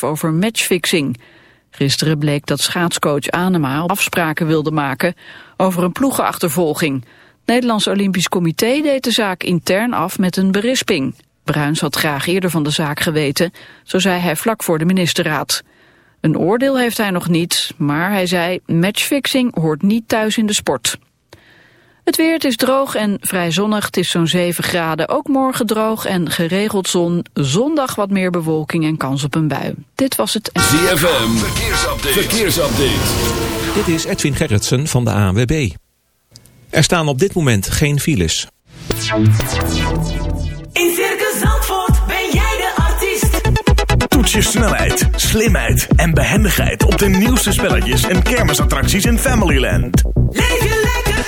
over matchfixing. Gisteren bleek dat schaatscoach Anema afspraken wilde maken over een ploegenachtervolging. Nederlands Olympisch Comité deed de zaak intern af met een berisping. Bruins had graag eerder van de zaak geweten, zo zei hij vlak voor de ministerraad. Een oordeel heeft hij nog niet, maar hij zei matchfixing hoort niet thuis in de sport. Het weer, het is droog en vrij zonnig. Het is zo'n 7 graden. Ook morgen droog en geregeld zon. Zondag wat meer bewolking en kans op een bui. Dit was het... ZFM, verkeersupdate. verkeersupdate. Dit is Edwin Gerritsen van de ANWB. Er staan op dit moment geen files. In Circus Zandvoort ben jij de artiest. Toets je snelheid, slimheid en behendigheid op de nieuwste spelletjes en kermisattracties in Familyland. Leef je lekker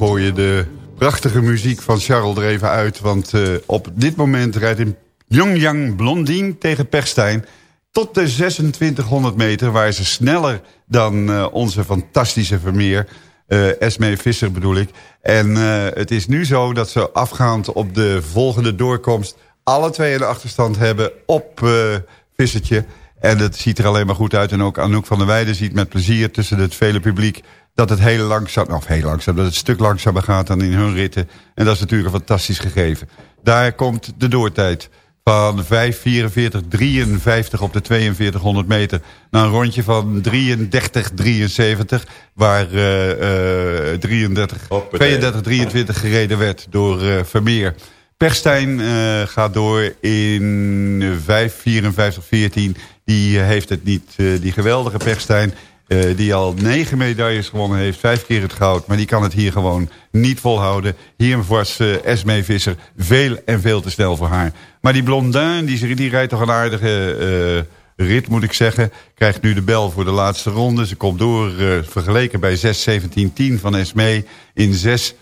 Gooien de prachtige muziek van Charles er even uit. Want eh, op dit moment rijdt een Young Blondine tegen Perstijn... tot de 2600 meter, waar ze sneller dan eh, onze fantastische Vermeer... eh Esme Visser bedoel ik. En het is nu zo dat ze afgaand op de volgende doorkomst... alle twee een achterstand hebben op Vissertje... En het ziet er alleen maar goed uit. En ook Anouk van der Weijden ziet met plezier tussen het vele publiek... dat het heel langzaam, of heel langzaam, dat het een stuk langzamer gaat dan in hun ritten. En dat is natuurlijk een fantastisch gegeven. Daar komt de doortijd van 5.44.53 op de 4200 meter... naar een rondje van 33.73, waar eh, eh, 33, 32, 23 gereden werd door eh, Vermeer. Perstijn eh, gaat door in 5.54.14. Die eh, heeft het niet, die geweldige Perstijn... eh, die al negen medailles gewonnen heeft, vijf keer het goud... maar die kan het hier gewoon niet volhouden. Hier was eh, Esme Visser veel en veel te snel voor haar. Maar die Blondin, die, die rijdt toch een aardige eh, rit, moet ik zeggen... krijgt nu de bel voor de laatste ronde. Ze komt door, vergeleken bij 6.17.10 van Esme... in 6...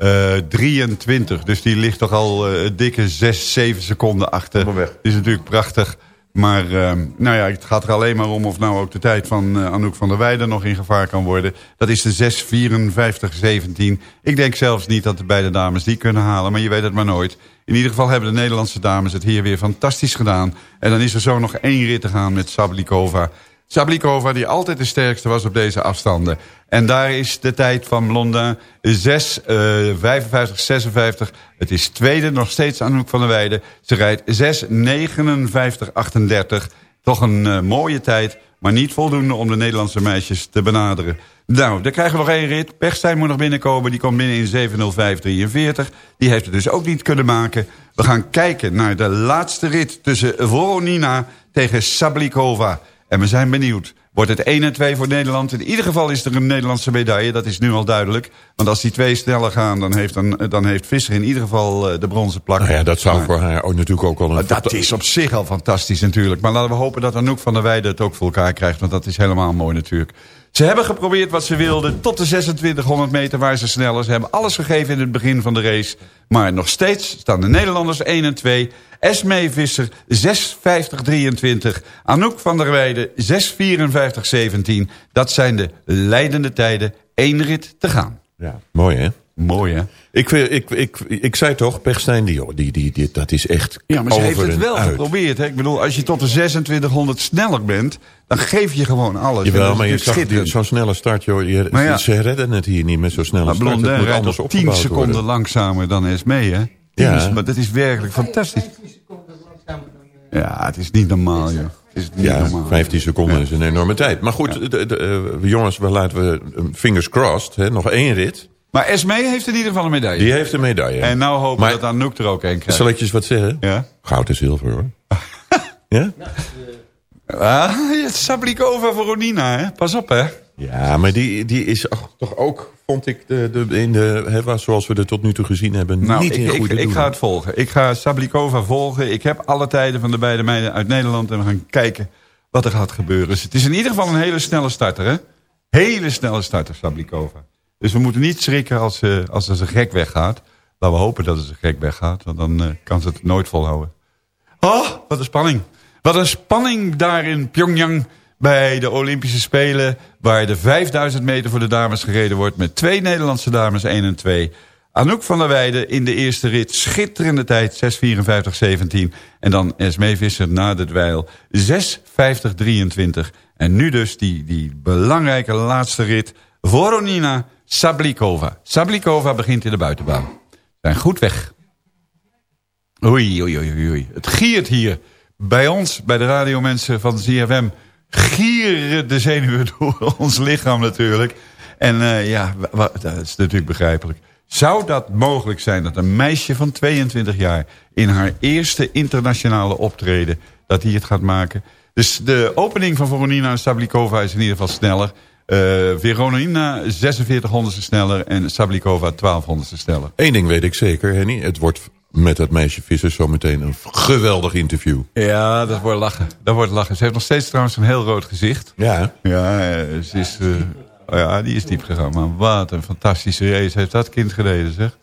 Eh 23. Dus die ligt toch al eh, dikke 6, 7 seconden achter. Dat is natuurlijk prachtig. Maar eh, nou ja, het gaat er alleen maar om of nou ook de tijd van eh, Anouk van der Weijden nog in gevaar kan worden. Dat is de 6, 54, 17. Ik denk zelfs niet dat de beide dames die kunnen halen, maar je weet het maar nooit. In ieder geval hebben de Nederlandse dames het hier weer fantastisch gedaan. En dan is er zo nog één rit te gaan met Sablikova. Sablikova die altijd de sterkste was op deze afstanden. En daar is de tijd van Blondin 6, eh 55, 56. Het is tweede, nog steeds Anouk van der Weijden. Ze rijdt 6, 59, 38. Toch een eh, mooie tijd, maar niet voldoende om de Nederlandse meisjes te benaderen. Nou, dan krijgen we nog één rit. Perstijn moet nog binnenkomen. Die komt binnen in 7.05.43. Die heeft het dus ook niet kunnen maken. We gaan kijken naar de laatste rit tussen Voronina tegen Sablikova. En we zijn benieuwd. Wordt het 1 en 2 voor Nederland. In ieder geval is er een Nederlandse medaille. Dat is nu al duidelijk. Want als die twee sneller gaan, dan heeft, dan, dan heeft Visser in ieder geval eh, de bronzen plak. Nou ja, dat zou Maar- voor haar ook natuurlijk ook al een... dat is op zich al fantastisch natuurlijk. Maar laten we hopen dat Anouk van der Weijden het ook voor elkaar krijgt. Want dat is helemaal mooi natuurlijk. Ze hebben geprobeerd wat ze wilden. Tot de 2600 meter waar ze sneller. Ze hebben alles gegeven in het begin van de race. Maar nog steeds staan de Nederlanders 1 en 2. Esmee Visser 6.50.23. Anouk van der Weijden 6.54.17. Dat zijn de leidende tijden. Eén rit te gaan. Ja, mooi hè? Mooi hè? Ik, ik, ik, ik, zei toch, Pechstein, die, die, die, die, dat is echt Ja, maar ze heeft het wel uit. geprobeerd. Hè? Ik bedoel, als je tot de 2600 sneller bent... dan geef je gewoon alles. Jawel, maar je zag zo'n snelle start, joh. Je, Maar ja. Ze redden het hier niet met zo'n snelle Maar start. Het Blondin moet rijdt anders nog 10 opgebouwd seconden worden. langzamer dan Esmee, hè? 10 Ja. Maar dat is werkelijk fantastisch. Ja, het is niet normaal, joh. Het is niet Ja, normaal. 15 seconden is een enorme tijd. Maar goed, de, de, eh, jongens, we laten we eh, fingers crossed. Hè, nog één rit. Maar Esmee heeft in ieder geval een medaille. Die heeft een medaille. En nou hopen Maar- dat Anouk er ook een krijgt. Zal ik je eens wat zeggen? Ja? Goud en zilver, hoor. ja? Ah, je hebt Sablikova voor Ronina, hè? Pas op, hè? Ja, maar die, die is toch ook, vond ik, de, de, in de, hè, zoals we er tot nu toe gezien hebben, Nou, niet ik, in ik, ik ga het volgen. Ik ga Sablikova volgen. Ik heb alle tijden van de beide meiden uit Nederland. En we gaan kijken wat er gaat gebeuren. Dus het is in ieder geval een hele snelle starter, hè? Hele snelle starter, Sablikova. Dus we moeten niet schrikken als, ze als ze gek weggaat. Laten we hopen dat ze gek weggaat. Want dan eh, kan ze het nooit volhouden. Oh, wat een spanning. Wat een spanning daar in Pyongyang bij de Olympische Spelen... waar de 5000 meter voor de dames gereden wordt... met twee Nederlandse dames, 1 en 2. Anouk van der Weijden in de eerste rit. Schitterende tijd, 6.54.17. En dan Esmee Visser na de dweil, 6.50.23. En nu dus die, die belangrijke laatste rit... Voronina Sablikova. Sablikova begint in de buitenbaan. Zijn goed weg. Oei, oei, oei, oei. Het giert hier. Bij ons, bij de radiomensen van ZFM... gieren de zenuwen door ons lichaam natuurlijk. En eh, ja, dat is natuurlijk begrijpelijk. Zou dat mogelijk zijn dat een meisje van 22 jaar... in haar eerste internationale optreden... dat hij het gaat maken? Dus de opening van Voronina Sablikova is in ieder geval sneller. Eh Veronina 46 honderdste sneller... en Sablikova 12 honderdste sneller. Eén ding weet ik zeker, Henny. Het wordt met dat meisje Visser zometeen een geweldig interview. Ja, dat wordt lachen. Dat wordt lachen. Ze heeft nog steeds trouwens een heel rood gezicht. Ja, Ja, eh, ze is, eh, oh ja, die is diep gegaan. Maar wat een fantastische race heeft dat kind gereden, zeg.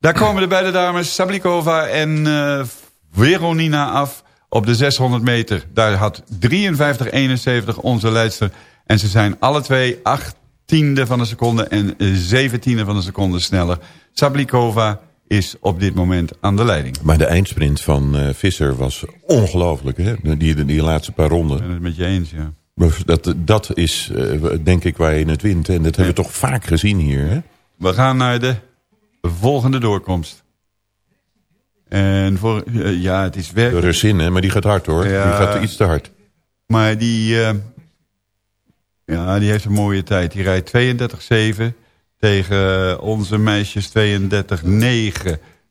Daar komen de beide dames, Sablikova en eh, Veronina af op de 600 meter. Daar had 53-71 onze leidster. En ze zijn alle twee achttiende van een seconde en zeventiende van een seconde sneller. Sablikova is op dit moment aan de leiding. maar de eindsprint van eh, Visser was ongelooflijk. Hè? Die, die, laatste paar Ik ronden. ben het met je eens, ja. Dat, dat is eh, denk ik waar je het wint. En dat hebben we toch vaak gezien hier. Hè? We gaan naar de volgende doorkomst. En voor, eh, ja, het is De werkelijk. Russin, hè? maar die gaat hard hoor. Ja. Die gaat iets te hard. Maar die, ja, die heeft een mooie tijd. Die rijdt 32-7 tegen onze meisjes 32-9.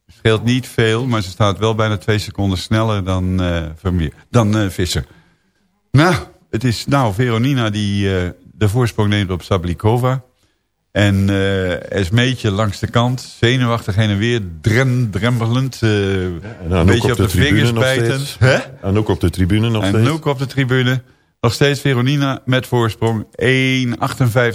Scheelt niet veel, maar ze staat wel bijna twee seconden sneller dan, eh, Vermeer, dan eh, Visser. Nou, het is nou Veronina die eh, de voorsprong neemt op Sablikova. En eh Esmeetje langs de kant, zenuwachtig heen en weer, eh, een beetje op de, tribune vingers steeds. Hè? Anouk op de tribune nog En steeds. Noek op de tribune. Nog steeds Veronina met voorsprong.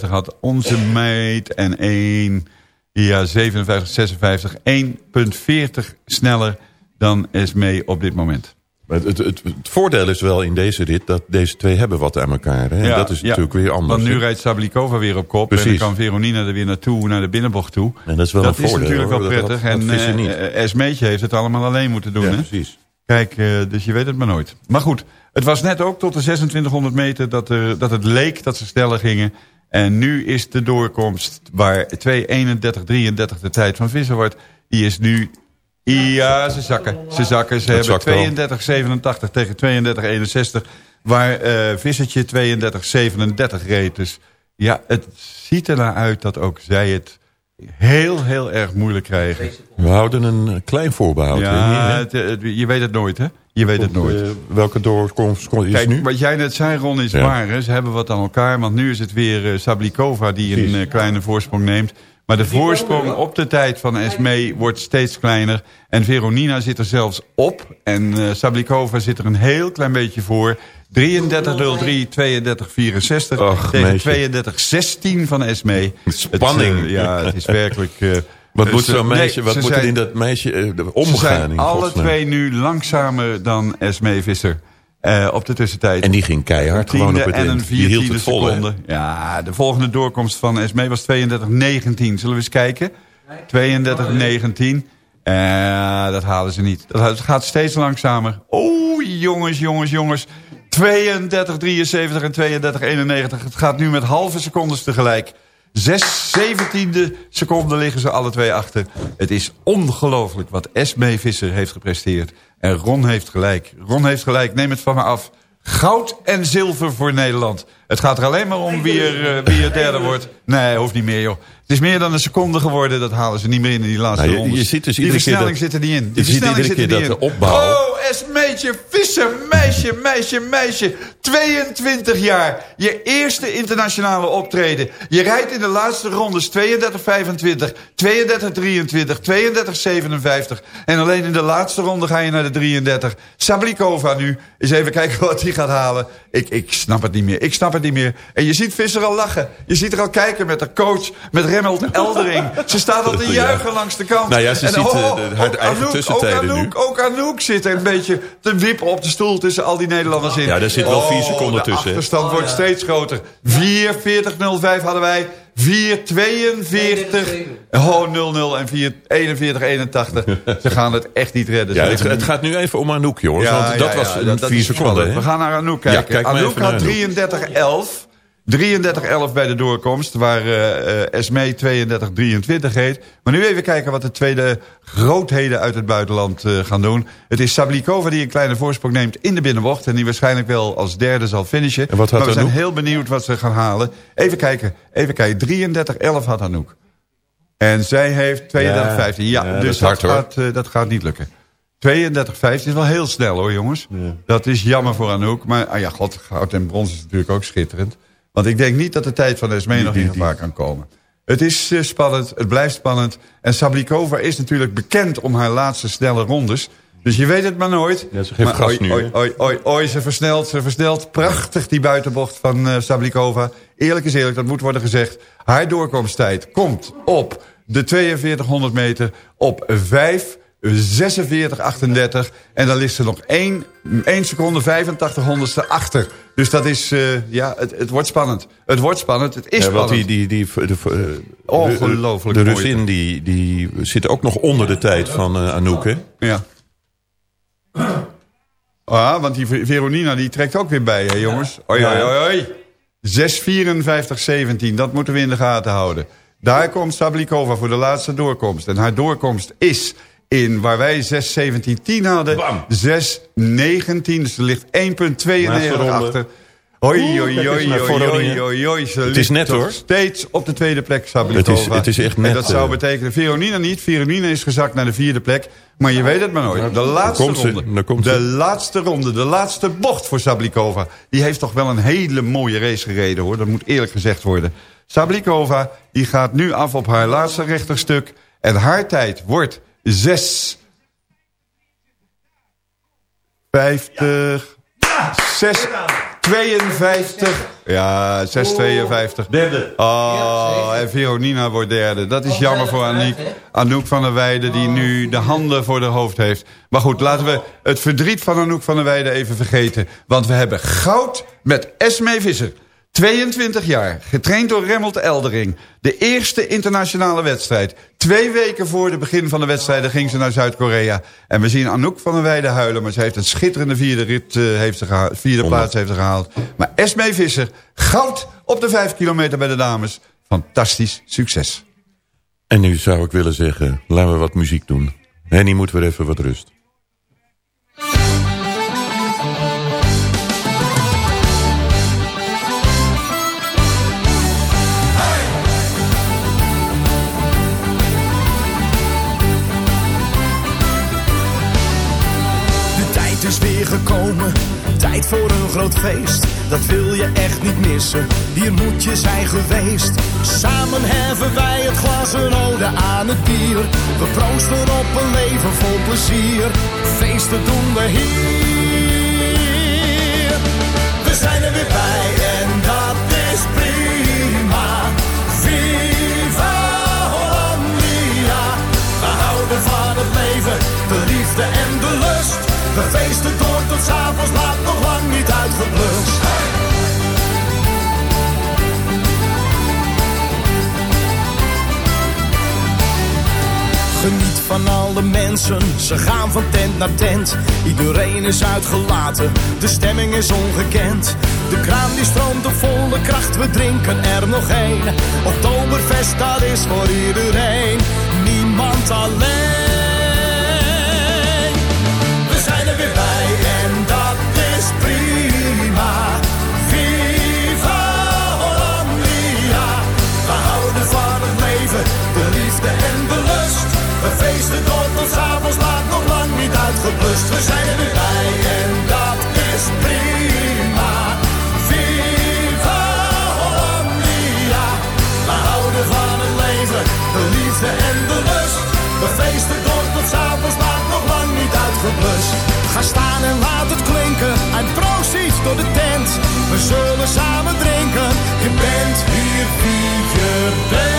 1,58 had onze meid. En 1, ja, 57, 56. 1,40 sneller dan Esmee op dit moment. Het, het, het, het voordeel is wel in deze rit dat deze twee hebben wat aan elkaar. Hè? En dat is natuurlijk weer anders. Want nu rijdt Sablikova weer op kop. En dan kan Veronina er weer naartoe, naar de binnenbocht toe. En dat is wel dat een is voordeel. natuurlijk hoor. wel Dat- prettig. Dat, dat en Esmeetje heeft het allemaal alleen moeten doen. ja, hè? precies. Kijk, eh, dus je weet het maar nooit. Maar goed, het was net ook tot de 2600 meter dat, er, dat het leek dat ze sneller gingen. En nu is de doorkomst waar 2.31.33 de tijd van Visser wordt. Die is nu... Ja, ze zakken. Ze zakken. Ze wel. hebben 32.87 tegen 32.61. Waar eh Vissertje 32.37 reed. Dus ja, het ziet er naar uit dat ook zij het heel, heel erg moeilijk krijgen. We houden een eh, klein voorbehoud. Ja, het, het- je weet het nooit, hè? Je weet het nooit. Eh, welke doorkomst is Kijk, nu? wat jij net zei, Ron, is Ja. waar. Hè? Ze hebben wat aan elkaar, want nu is het weer eh, Sablikova die een eh, kleine voorsprong neemt. Maar de voorsprong op de tijd van Esmee wordt steeds kleiner. En Veronina zit er zelfs op. En eh, Sablikova zit er een heel klein beetje voor. 33-03, 32-64 Och, tegen meisje. 32-16 van Esmee. Spanning. Het, eh, ja, het is werkelijk... eh, Wat dus, moet zo'n meisje, nee, wat ze moet er zijn- in dat meisje ze omgaan? zijn in alle twee nu langzamer dan Esmee Visser. Eh, op de tussentijd. En die ging keihard gewoon op het en een. Die hield het vol, seconde. Ja, de volgende doorkomst van Esmee was 32-19. Zullen we eens kijken? 32-19. Eh, dat halen ze niet. Dat het gaat steeds langzamer. Oh, jongens, jongens, jongens. 32-73 en 32-91. Het gaat nu met halve secondes tegelijk. Zes zeventiende seconden liggen ze alle twee achter. Het is ongelooflijk wat Esmee Visser heeft gepresteerd. En Ron heeft gelijk. Ron heeft gelijk, neem het van me af. Goud en zilver voor Nederland. Het gaat er alleen maar om wie er, eh, wie er derde wordt. Nee, hoeft niet meer, joh. Het is meer dan een seconde geworden. Dat halen ze niet meer in die laatste Nou, je- rondes. je ziet dus die iedere keer versnelling dat- zit er niet in. Die versnelling zit er keer niet dat in. de opbouw- Oh, Esmeetje Visser, meisje, meisje, meisje. 22 jaar. Je eerste internationale optreden. Je rijdt in de laatste rondes 32-25, 32-23, 32-57. En alleen in de laatste ronde ga je naar de 33. Sablikova nu. Eens even kijken wat hij gaat halen. Ik, ik snap het niet meer. Ik snap het niet meer. En je ziet Visser al lachen. Je ziet er al kijken met de coach, met Remmelt Eldering. Ze staat al te juichen langs de kant. Nou ja, ze En, ziet, eh, oh, de- haar ook eigen Anouk, tussentijden ook nu. Anouk, Ook Anouk zit er een beetje te wippen op de stoel tussen al die Nederlanders in. Ja, daar zit wel vier Oh, seconden tussen? De achterstand wordt steeds groter. 4.40.05 hadden wij. 4.42. Oh, 0-0 en 4.41.81. Ze gaan het echt niet redden. Ja, het, gaat nu even om Anouk, jongens. want dat ja, was ja, een dat- dat vier is seconden. spannend. hè? We gaan naar Anouk Ja, kijken. kijk Anouk had Anouk. 33-11. 33-11 bij de doorkomst, waar eh, Esmee 32-23 heet. Maar nu even kijken wat de tweede grootheden uit het buitenland eh, gaan doen. Het is Sablikova die een kleine voorsprong neemt in de binnenbocht... en die waarschijnlijk wel als derde zal finishen. En wat had maar we zijn heel benieuwd wat ze gaan halen. Even kijken, even kijken. 33-11 had Anouk. En zij heeft 32-15. Ja, ja, dat dus hard, dat, hoor. gaat, eh, dat gaat niet lukken. 32-15 is wel heel snel hoor jongens. Dat is jammer voor Anouk. Maar ah ja, god, goud en brons is natuurlijk ook schitterend. Want ik denk niet dat de tijd van Esmee nog in gevaar kan komen. Het is spannend, het blijft spannend. En Sablikova is natuurlijk bekend om haar laatste snelle rondes. Dus je weet het maar nooit. Ja, ze geeft maar gas oi, nu, Oi, oi, oi, oi, ze versnelt, ze versnelt. Prachtig die buitenbocht van eh, Sablikova. Eerlijk is eerlijk, dat moet worden gezegd. Haar doorkomsttijd komt op de 4200 meter op 5... 46, 38. En dan ligt ze nog 1, 1 seconde 85 honderdste achter. Dus dat is, eh, ja, het, het wordt spannend. Het wordt spannend, het is Ja, spannend. die, die, die, de, eh, Ongelooflijk De, de mooi. Russin die, die zit ook nog onder de tijd van eh, Anouk, hè? Ja. Ah, want die Ver- Veronina die trekt ook weer bij, hè jongens. Oi, oi, oi, oi. 6.54.17, dat moeten we in de gaten houden. Daar komt Sablikova voor de laatste doorkomst. En haar doorkomst is in waar wij 6.17.10 hadden, 6.19. Dus er ligt 1.92 Laatste ronde. achter. Hoi, Oeh, oi, kijk eens oi, naar oi, Voroningen. oi, oi, oi. Ze Het is ligt net, nog hoor. steeds op de tweede plek, Sablikova. Het is- het is echt net, En dat zou eh. betekenen, Veronina niet. Veronina is gezakt naar de vierde plek. Maar je weet het maar nooit. De laatste komt ze, ronde. komt de ze. laatste ronde. De laatste bocht voor Sablikova. Die heeft toch wel een hele mooie race gereden hoor. Dat moet eerlijk gezegd worden. Sablikova die gaat nu af op haar laatste rechterstuk. En haar tijd wordt 6... 50... 6... 52. Ja, 6,52. Derde. Oh, en Veronina wordt derde. Dat is jammer voor Aniek. Anouk van der Weijden die nu de handen voor de hoofd heeft. Maar goed, laten we het verdriet van Anouk van der Weijden even vergeten. Want we hebben goud met Esmee Visser. 22 jaar, getraind door Remmelt Eldering. De eerste internationale wedstrijd. Twee weken voor het begin van de wedstrijden ging ze naar Zuid-Korea. En we zien Anouk van der Weijden huilen. Maar ze heeft een schitterende vierde, rit, eh, heeft ze vierde plaats heeft ze gehaald. Maar Esmee Visser, goud op de vijf kilometer bij de dames. Fantastisch succes. En nu zou ik willen zeggen, laten we wat muziek doen. Henny moet weer even wat rust. Gekomen. Tijd voor een groot feest, dat wil je echt niet missen. Hier moet je zijn geweest. Samen heffen wij het glas een ode aan het bier. We proosten op een leven vol plezier. Feesten doen we hier. We zijn er weer bij Van alle mensen, ze gaan van tent naar tent. Iedereen is uitgelaten, de stemming is ongekend. De kraan die stroomt op volle kracht, we drinken er nog één. Oktoberfest, dat is voor iedereen, niemand alleen. We feesten tot s'avonds laat, nog lang niet uitgeblust. We zijn er bij en dat is prima. Viva Hollandia. We houden van het leven, de liefde en de lust. We feesten door tot s'avonds laat, nog lang niet uitgeblust. Ga staan en laat het klinken, en proost door de tent. We zullen samen drinken, je bent hier wie je bent.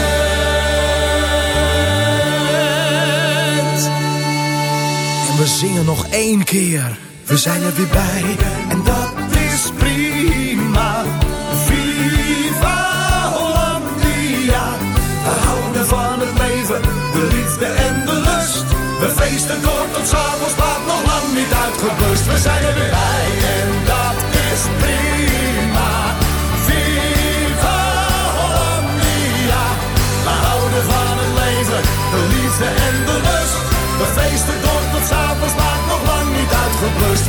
Zingen nog één keer, we zijn er weer bij. En dat is prima. Viva Hollandia. We houden van het leven, de liefde en de lust. We feesten door tot s'avonds laat, nog lang niet uitgeblust. We zijn er weer bij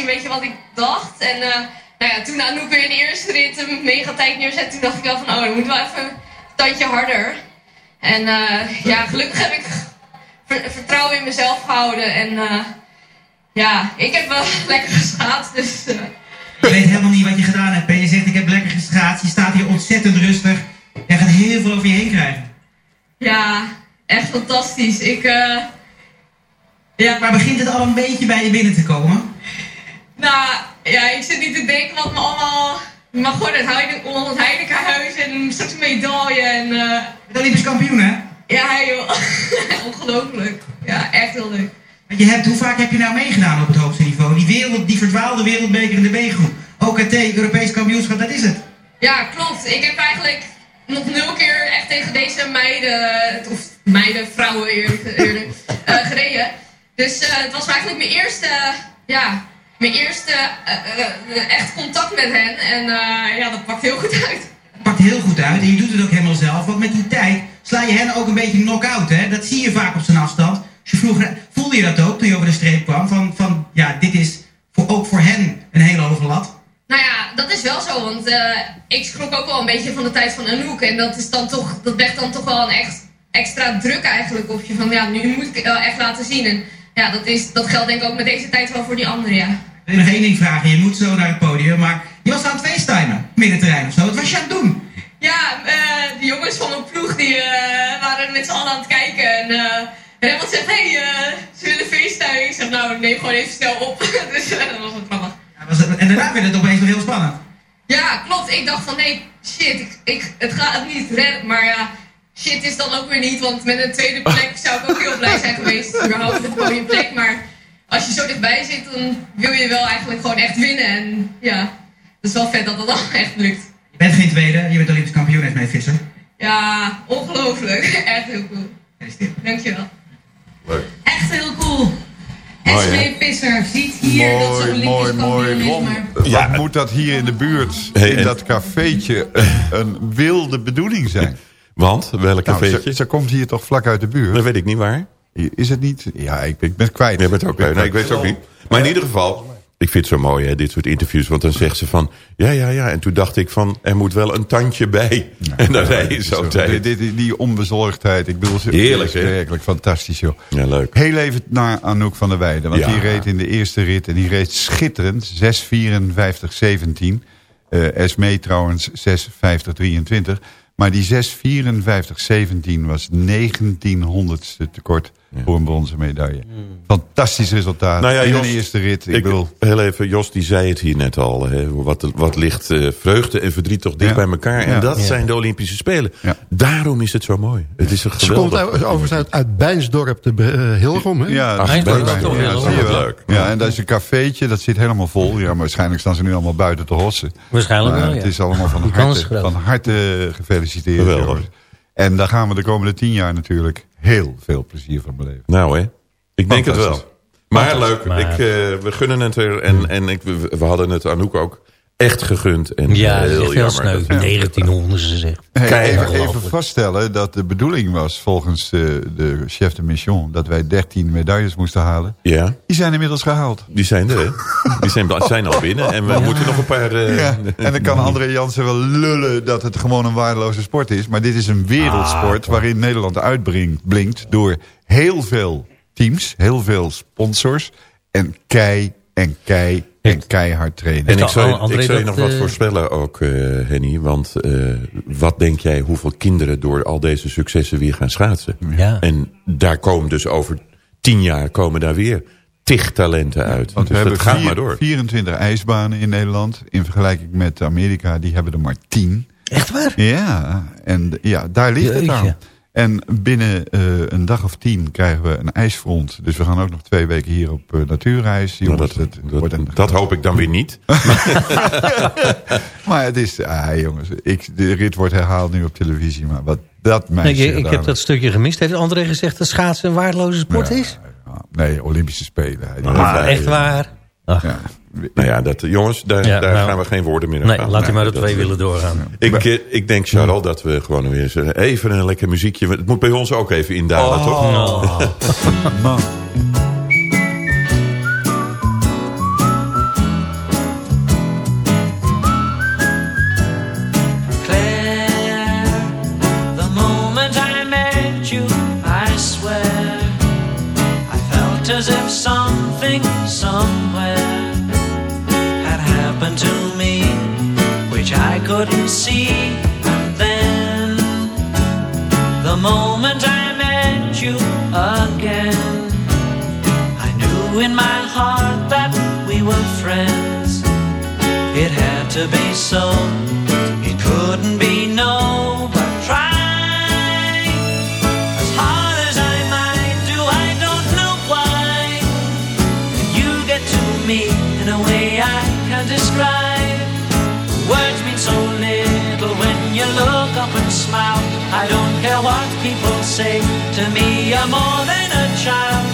Een beetje wat ik dacht. En eh, nou ja, toen Anouk weer in de eerste rit een mega tijd neerzet, toen dacht ik wel van, oh, dan moet wel even een tandje harder. En eh, ja, gelukkig heb ik ver- vertrouwen in mezelf gehouden. En eh, ja, ik heb wel lekker geschaat, dus... Je weet helemaal niet wat je gedaan hebt. En je zegt, ik heb lekker geschaatst. Je staat hier ontzettend rustig. Jij gaat heel veel over je heen krijgen. ja, echt fantastisch. Ik, ja. Maar begint het al een beetje bij je binnen te komen? Nou, ja, ik zit niet te denken wat me allemaal... Maar gewoon het, Heide, onder het en straks een medaille en... eh Het Olympisch kampioen, hè? Ja, joh. Ongelooflijk. Ja, echt heel leuk. Want je hebt, hoe vaak heb je nou meegedaan op het hoogste niveau? Die, wereld, die verdwaalde wereldbeker in de B-groep. OKT, Europees kampioenschap, dat is het. Ja, klopt. Ik heb eigenlijk nog nul keer echt tegen deze meiden, of meiden, vrouwen eerder, eerder eh, gereden. Dus eh, het was eigenlijk mijn eerste, ja, mijn eerste eh, eh, echt contact met hen. En eh, ja, dat pakt heel goed uit. Het pakt heel goed uit en je doet het ook helemaal zelf. Want met die tijd sla je hen ook een beetje knock-out, hè? Dat zie je vaak op zijn afstand. Dus je voelde je dat ook toen je over de streep kwam? Van, van ja, dit is voor, ook voor hen een hele hoge lat. Nou ja, dat is wel zo, want eh, ik schrok ook wel een beetje van de tijd van Anouk. En dat is dan toch, dat legt dan toch wel een echt extra druk eigenlijk op je. Van ja, nu moet ik echt laten zien. En ja, dat, is, dat geldt denk ik ook met deze tijd wel voor die anderen, ja. Je nog één ding vragen. Je moet zo naar het podium, maar je was aan het facetimen. Middenterrein of zo. Wat was je aan het doen? Ja, eh, de jongens van mijn ploeg die eh, waren met z'n allen aan het kijken. En uh, zegt, hé, hey, ze willen facetimen. Ik zeg, nou, neem gewoon even snel op. dus dat was wel grappig. Ja, was het- en daarna werd het opeens nog heel spannend. Ja, klopt. Ik dacht van nee, shit, ik, ik, het gaat het niet redden. Maar ja, shit is dan ook weer niet. Want met een tweede plek zou ik ook heel blij zijn geweest. Überhaupt met de podiumplek. Maar als je zo dichtbij zit, dan wil je wel eigenlijk gewoon echt winnen. En ja, dat is wel vet dat dat dan echt lukt. Je bent geen tweede, je bent Olympisch kampioen met Visser. Ja, ongelooflijk. Echt heel cool. Dankjewel. Leuk. Echt heel cool. Esme Visser ziet hier dat ze Mooi, Olympisch mooi, mooi. kampioen is, Ron, maar... wat moet dat hier in de buurt, Hey, in dat cafeetje, een wilde bedoeling zijn? Want, welk Nou, cafeetje? ze, ze komt hier toch vlak uit de buurt? Dat weet ik niet waar. Is het niet? Ja, ik ben, ik ben het kwijt. Je bent ook bij. Nee, ik weet het ook niet. Maar in ieder geval, ik vind het zo mooi, hè, dit soort interviews. Want dan zegt ze van, ja, ja, ja. En toen dacht ik van, er moet wel een tandje bij. en dan rij je zo Die, tijd. die, die onbezorgdheid. Ik bedoel, ze Heerlijk, is werkelijk fantastisch, joh. Ja, leuk. Heel even naar Anouk van der Weijden. Want Ja. die reed in de eerste rit en die reed schitterend. 6.54.17. Eh Esmee trouwens 6.50.23. Maar die 6.54.17 was 1900ste tekort voor een bronzen medaille. Fantastisch resultaat Nou ja, in Jos, de eerste rit. Ik, Ik bedoel, heel even, Jos die zei het hier net al. Hè, wat, wat ligt eh, vreugde en verdriet toch dicht Ja. bij elkaar. En Ja. dat Ja. zijn de Olympische Spelen. Ja. Daarom is het zo mooi. Het is een Ze komt geweldig. uit- overigens uit, uit Bijnsdorp te uh, Hilgom. Hè? ja, Ach, dat is dat is Ja, leuk. Ja, en dat is een cafeetje, dat zit helemaal vol. Ja, maar waarschijnlijk staan ze nu allemaal buiten te hossen. Waarschijnlijk Maar wel, ja. Het is allemaal van harte, van harte gefeliciteerd. Geweldig. En daar gaan we de komende tien jaar natuurlijk heel veel plezier van beleven. Nou hè, ik denk het wel. Maar leuk, Maar- Ik, eh, we gunnen het er. En, en ik, we, we hadden het Anouk ook echt gegund. En Ja, eh, echt heel jammer sneu. dat- 1900 ze zegt. Hey, even, even vaststellen dat de bedoeling was volgens de, de chef de mission... dat wij 13 medailles moesten halen. Ja, Die zijn inmiddels gehaald. die zijn er hè. Die zijn, zijn al binnen. En we moeten nog een paar... eh, Ja, en dan kan André Jansen wel lullen dat het gewoon een waardeloze sport is. Maar dit is een wereldsport waarin Nederland uitblinkt door heel veel teams, heel veel sponsors en kei en kei en keihard trainen. En ik zou, André ik zou je nog wat eh, voorspellen ook, eh, Henny. Want eh, wat denk jij hoeveel kinderen door al deze successen weer gaan schaatsen? Ja. En daar komen dus over tien jaar komen daar weer tig talenten uit. Want dus we dat hebben gaat vier- maar door. 24 ijsbanen in Nederland. In vergelijking met Amerika, die hebben er maar 10. Echt waar? Ja, en ja, daar ligt het aan. En binnen eh, een dag of tien krijgen we een ijsfront. Dus we gaan ook nog twee weken hier op eh, natuurreis. Nou, Jongens, dat, het dat, wordt een- dat hoop ik dan weer niet. Maar het is, ah, jongens, ik, de rit wordt herhaald nu op televisie. Maar wat dat meisje Ik, ik heb dat stukje gemist. Heeft André gezegd dat schaatsen een waardeloze sport is? Ja, nee, Olympische Spelen. Hij- Maar Maar wij- echt waar? Ach, Ja. Nou ja, dat, jongens, daar, Ja, daar nou, gaan we geen woorden meer aan nee, laat hij maar de twee dat- willen doorgaan. Ik, eh, ik denk, Charles, dat we gewoon weer eens eh, even een lekker muziekje... Het moet bij ons ook even indalen, toch? Oh. To be so. It couldn't be no, but try as hard as I might do. I don't know why you get to me in a way I can't describe. Words mean so little when you look up and smile. I don't care what people say to me. You're more than a child.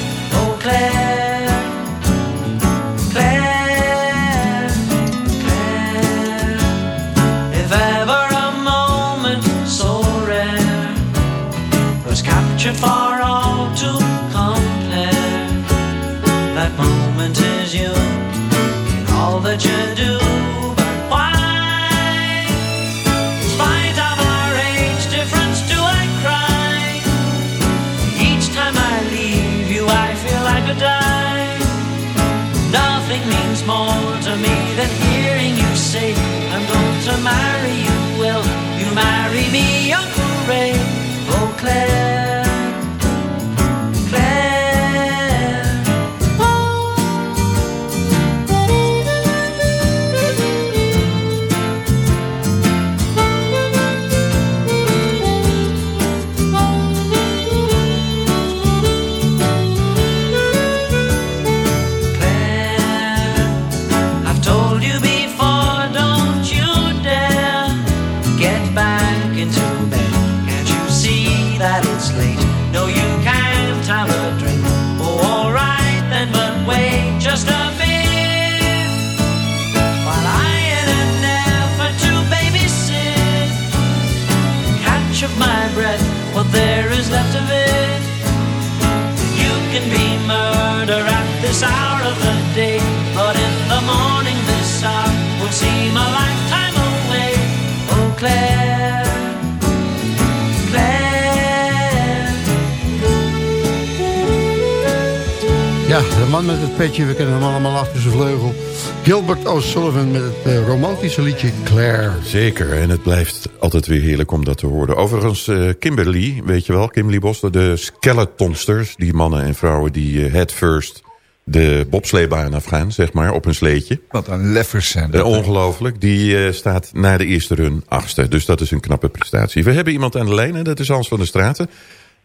De man met het petje, we kennen hem allemaal achter zijn vleugel. Gilbert O'Sullivan met het eh, romantische liedje Claire. Zeker, en het blijft altijd weer heerlijk om dat te horen. Overigens, eh, Kimberly, weet je wel, Kimberly Bos, de skeletonsters, die mannen en vrouwen die eh, head first de bobsleebaan afgaan, zeg maar, op een sleetje. Wat een leffers zijn Eh, ongelooflijk, die staat na de eerste run achtste. Dus dat is een knappe prestatie. We hebben iemand aan de lijn en dat is Hans van der Straten.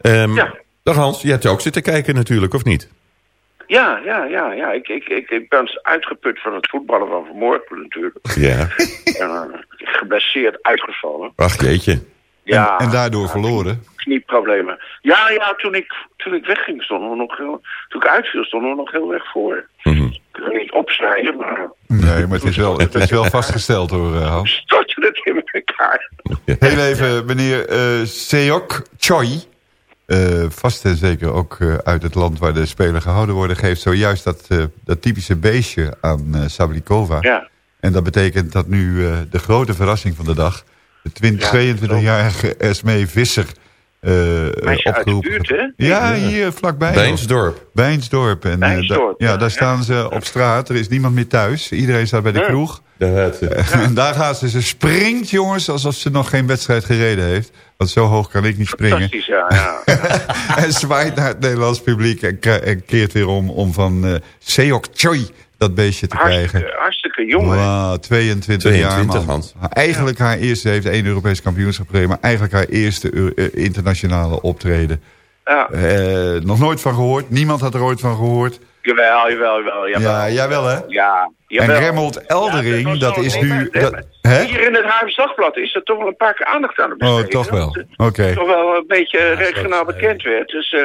Ehm, Dag Hans, je hebt ook zitten kijken natuurlijk, of niet? Ja, ja, ja, ja. Ik, ik, ik, ik ben uitgeput van het voetballen van vanmorgen natuurlijk. Ja. En, uh, geblesseerd uitgevallen. Ach jeetje. Ja, En daardoor verloren. knieproblemen. Ja, ja, toen ik, toen ik wegging stonden we nog heel... Toen ik uitviel stonden we nog heel erg voor. Mhm. Ik kan niet opsnijden, maar Nee, maar het is wel, het is wel vastgesteld hoor, eh, Hans. stortte het in elkaar. Heel even, meneer eh Seok Choi. Eh, vast en zeker ook eh, uit het land waar de Spelen gehouden worden... geeft zojuist dat, eh, dat typische beestje aan eh Sablikova. Ja. En dat betekent dat nu eh, de grote verrassing van de dag... de 20 Ja, 22-jarige Esmee Visser eh Meisje uit de opgeroepen. buurt, hè? Ja, hier vlakbij. Bijnsdorp. Bijnsdorp. En, Bijnsdorp, da- ja, ja, daar staan ze op straat. Er is niemand meer thuis. Iedereen staat bij de Ja. kroeg. Daar gaat ze. En daar gaat ze. Ze springt, jongens, alsof ze nog geen wedstrijd gereden heeft. Want zo hoog kan ik niet springen. Fantastisch, ja. ja. en zwaait naar het Nederlands publiek en, ke- en keert weer om... om van eh Seok Choi dat beestje te krijgen. Hartstikke, hartstikke jong, hè? Wauw, 22, jaar, 22, man. Eigenlijk haar eerste, ze heeft één Europees kampioenschap gereden... maar eigenlijk haar eerste eh, internationale optreden. Ja. Eh, nog nooit van gehoord. Niemand had er ooit van gehoord. Jawel, jawel, jawel. jawel. Ja, jawel hè? Ja, jawel. En Remmelt Eldering, Ja, dat is nu... Dat, hè? Hier in het Haarlems Dagblad is er toch wel een paar keer aandacht aan het Oh, toch wel. Dat Oké. het Toch wel een beetje regionaal bekend werd. Dus, eh,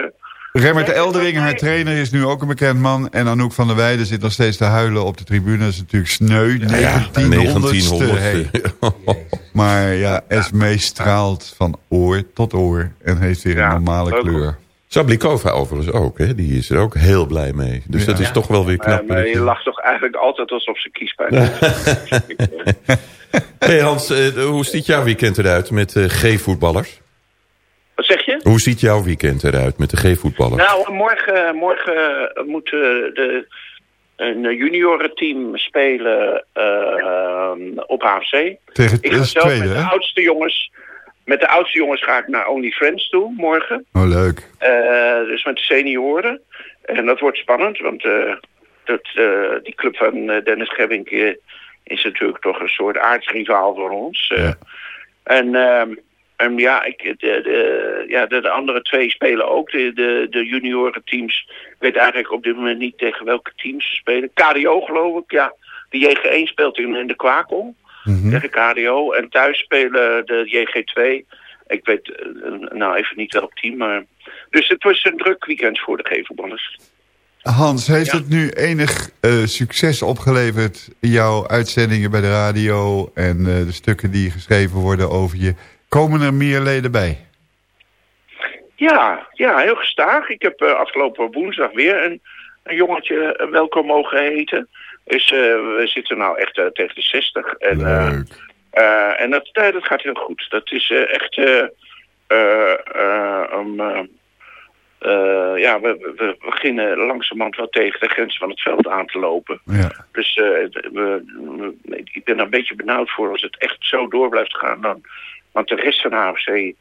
Remmert Eldering, haar trainer, is nu ook een bekend man. En Anouk van der Weijden zit nog steeds te huilen op de tribune. Dat is natuurlijk sneu. 1900ste. Hey. Maar ja, Esmee straalt van oor tot oor. En heeft weer een normale leuk, kleur. Sablikova overigens ook, hè? die is er ook heel blij mee. Dus dat is toch wel weer knap. maar, maar je lacht toch eigenlijk altijd alsof ze kiespijn heeft. Hey Hans, eh, hoe ziet jouw weekend eruit met eh, G-voetballers? Wat zeg je? Hoe ziet jouw weekend eruit met de G-voetballers? Nou, morgen, morgen moet eh, de, een juniorenteam spelen eh, op HFC. Tegen Ik ga de zelf met de oudste jongens... Met de oudste jongens ga ik naar Only Friends toe morgen. Oh, leuk. Eh, dus met de senioren. En dat wordt spannend, want eh, dat, eh, die club van Dennis Gebbink is natuurlijk toch een soort aardsrivaal voor ons. eh. En, ehm, en ja, ik, de, de, ja de, de andere twee spelen ook, de, de, de juniorenteams. Ik weet eigenlijk op dit moment niet tegen welke teams ze spelen. KDO geloof ik, ja. De JG1 speelt in, in de Kwakel tegen KDO. En thuis spelen de JG2. Ik weet eh, nou even niet welk team, maar... Dus het was een druk weekend voor de Gevelballers. Hans, heeft het nu enig eh, succes opgeleverd... jouw uitzendingen bij de radio... en eh, de stukken die geschreven worden over je... komen er meer leden bij? Ja, ja, heel gestaag. Ik heb afgelopen woensdag weer een, een jongetje welkom mogen heten. Dus we zitten nou echt eh, tegen de 60. En, eh, en dat, dat gaat heel goed. Dat is echt... um, ja, we, we- beginnen langzamerhand wel tegen de grens van het veld aan te lopen. Ja. Dus we, we- ik ben er een beetje benauwd voor als het echt zo door blijft gaan. Dan, want de rest van de HFC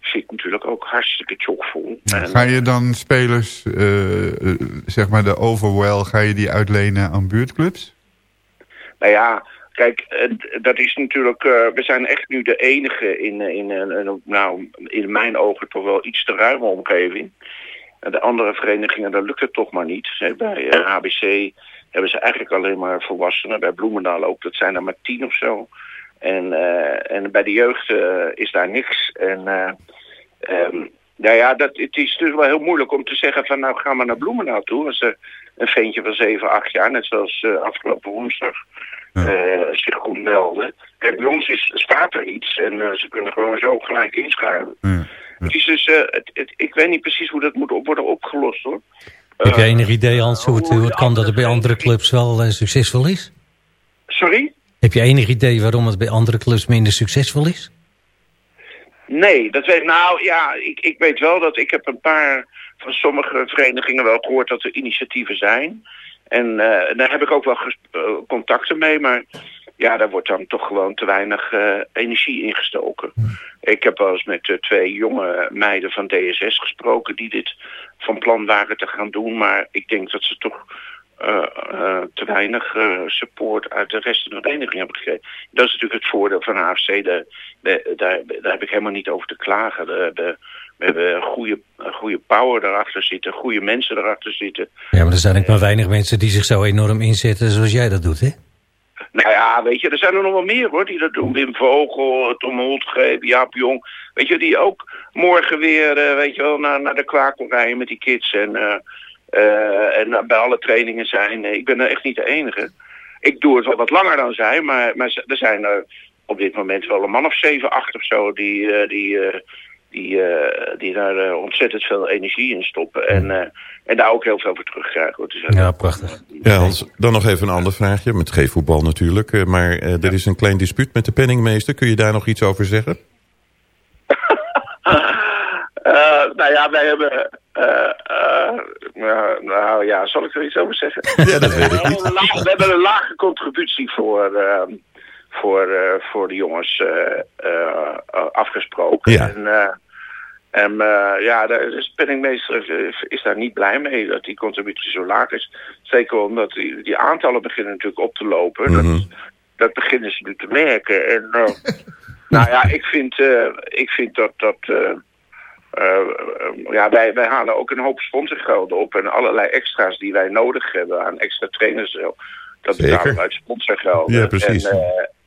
zit natuurlijk ook hartstikke chockvol. En, Ga je dan spelers, eh, eh, zeg maar de overwell... ga je die uitlenen aan buurtclubs? Nou ja, kijk, eh, dat is natuurlijk... eh, we zijn echt nu de enige in, eh, in, een- een, nou, in mijn ogen toch wel iets te ruime omgeving. En de andere verenigingen, daar lukt het toch maar niet. Bij eh, ABC hebben ze eigenlijk alleen maar volwassenen. Bij Bloemendaal ook, dat zijn er maar tien of zo. En, eh, en bij de jeugd eh, is daar niks. En ehm, nou ja, dat, het is dus wel heel moeilijk om te zeggen van nou gaan we naar Bloemendaal toe. Als er een ventje van 7, 8 jaar, net zoals afgelopen woensdag, zich goed melden. Kijk, bij ons is, staat er iets en ze kunnen gewoon zo gelijk inschrijven. Het is dus, het, het- ik weet niet precies hoe dat moet op, worden opgelost hoor. Heb je enig idee, Hans, hoe het, hoe het kan dat het bij andere clubs wel succesvol is? Sorry? Heb je enig idee waarom het bij andere clubs minder succesvol is? Nee, dat weet Nou ja, ik, ik weet wel dat ik heb een paar van sommige verenigingen wel gehoord dat er initiatieven zijn. En eh, daar heb ik ook wel eh, contacten mee, maar ja, daar wordt dan toch gewoon te weinig eh, energie in gestoken. Ik heb wel eens met twee jonge meiden van DSS gesproken die dit van plan waren te gaan doen, maar ik denk dat ze toch te weinig eh, support uit de rest van de vereniging hebben gekregen. Dat is natuurlijk het voordeel van AFC. De, de- daar, daar heb ik helemaal niet over te klagen. We hebben, we hebben goede, goede power erachter zitten, goede mensen erachter zitten. Ja, maar er zijn ook maar weinig mensen die zich zo enorm inzetten zoals jij dat doet, hè? Nou ja, weet je, er zijn er nog wel meer hoor die dat doen. Wim Vogel, Tom Holtgreep, Jaap Jong. Weet je, die ook morgen weer, eh, weet je wel, naar, naar de kwakel rijden met die kids. En, eh, eh, en bij alle trainingen zijn. Eh, ik ben er echt niet de enige. Ik doe het wel wat langer dan zij, maar, maar er zijn er op dit moment wel een man of zeven, acht of zo die, eh, die, eh, die, eh, die daar eh, ontzettend veel energie in stoppen. En, eh, en daar ook heel veel voor terugkrijgen. Dus, eh, Ja, prachtig. Ja, Hans, dan nog even een ander vraagje. Met geen voetbal natuurlijk. eh, Maar eh, er is een klein dispuut met de penningmeester. Kun je daar nog iets over zeggen? Eh, nou ja, wij hebben... eh, eh, nou, ja, zal ik er iets over zeggen? Ja, dat weet ik We hebben een lage- we hebben een lage contributie voor, voor, voor de jongens afgesproken. Ja. En, eh, en eh, ja, de, de penningmeester is- daar niet blij mee dat die contributie zo laag is. Zeker omdat die, die aantallen beginnen natuurlijk op te lopen. Mhm. dat, dat beginnen ze nu te merken. En nou ja, ik vind, ik vind dat... dat ja, wij, wij halen ook een hoop sponsorgelden op en allerlei extra's die wij nodig hebben aan extra trainers. Dat betalen we uit sponsorgelden. Ja, precies. En,